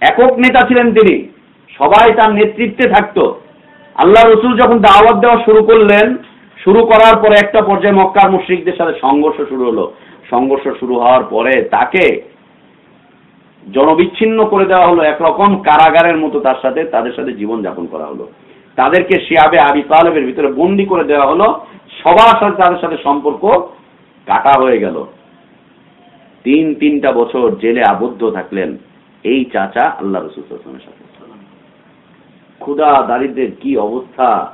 একক নেতা ছিলেন তিনি। সবাই তার নেতৃত্বে থাকতো। আল্লাহ রসুল যখন দাওয়াত দেওয়া শুরু করলেন, শুরু করার পরে একটা পর্যায়ে মক্কার মুশ্রিকদের সাথে সংঘর্ষ শুরু হলো। সংঘর্ষ শুরু হওয়ার পরে তাকে জনবিচ্ছিন্ন করে দেওয়া হলো একরকম কারাগারের মতো তার সাথে, তাদের সাথে জীবন যাপন করা হলো। তাদেরকে শিয়াবে আবি তালেবের ভিতরে বন্দি করে দেওয়া হলো। সবার সাথে তাদের সাথে সম্পর্ক কাটা হয়ে গেল। তিন তিনটা বছর জেলে আবদ্ধ থাকলেন এই চাচা আল্লাহ রসুলের সাথে। ক্ষুদা দারিদ্রের কি অবস্থা?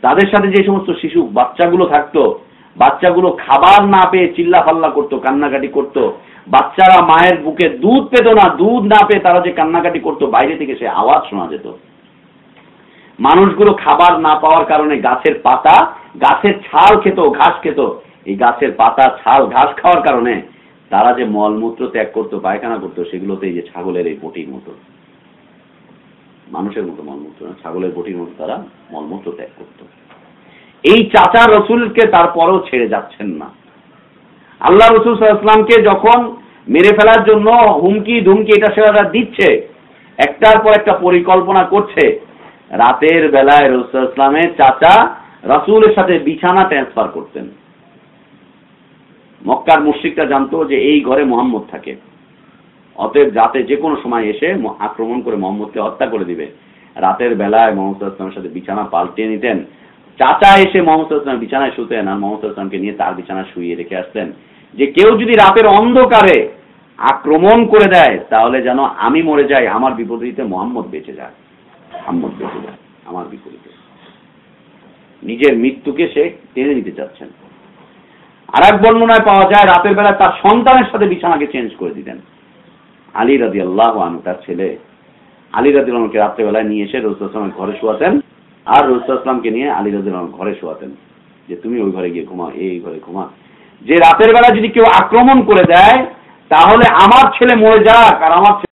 তাদের সাথে যে সমস্ত শিশু বাচ্চাগুলো থাকতো, বাচ্চাগুলো খাবার না পেয়ে চিল্লা ফাল্লা করতো, কান্নাকাটি করতো বাচ্চারা মায়ের বুকে দুধ পেত না, দুধ না পেয়ে তারা যে কান্নাকাটি করতো, বাইরে থেকে সে আওয়াজ শোনা যেত। মানুষগুলো খাবার না পাওয়ার কারণে গাছের পাতা, গাছের ছাল খেত, ঘাস খেত। এই গাছের পাতা, ছাল, ঘাস খাওয়ার কারণে তারা যে মলমূত্র ত্যাগ করতো, পায়খানা করতো, সেগুলোতে এই যে ছাগলের এই বটির মতো। মানুষের মতো মলমূত্র না, ছাগলের বটির মতো তারা মলমূত্র ত্যাগ করত। এই চাচা রসুলকে তারপরও ছেড়ে যাচ্ছেন না। আল্লাহ রসুল যখন মেরে ফেলার জন্য হুমকি, ধুমকি এটা সেটা দিচ্ছে, একটার পর একটা পরিকল্পনা করছে। রাতের বেলায় রসুল ইসলামের চাচা রাসুলের সাথে বিছানা ট্রান্সফার করতেন। মক্কার মুশ্রিকটা জানতো যে এই ঘরে মোহাম্মদ থাকে। অতএব যাতে যে কোনো সময় এসে আক্রমণ করে মোহাম্মদকে হত্যা করে দিবে। রাতের বেলায় মোহাম্মদ ইসলামের সাথে বিছানা পাল্টিয়ে নিতেন। চাচা এসে মোহাম্মদ বিছানায় শুতেন আর মোহাম্মদ ইসলামকে নিয়ে তার বিছানায় শুয়ে রেখে আসতেন যে কেউ যদি রাতের অন্ধকারে আক্রমণ করে দেয়, তাহলে যেন আমি মরে যাই, আমার বিপরীতে মোহাম্মদ বেঁচে যায়। মোহাম্মদ বেঁচে যায়, আমার বিপরীতে। নিজের মৃত্যুকে সে টেনে নিতে চাচ্ছেন। আর এক বর্ণনায় পাওয়া যায়, রাতের বেলা তার সন্তানের সাথে বিছানাকে চেঞ্জ করে দিতেন। আলী রাজি আল্লাহ তার ছেলে। আলী রাজি আলমকে রাত্রেবেলায় নিয়ে এসে রোজ ঘরে শোয়াতেন। আর রসুল আসলামকে নিয়ে আলী রাজ ঘরে শোয়াতেন, যে তুমি ওই ঘরে গিয়ে ঘুমাও, এই ঘরে ঘুমা। যে রাতের বেলা যদি কেউ আক্রমণ করে দেয়, তাহলে আমার ছেলে মরে যাক আর আমার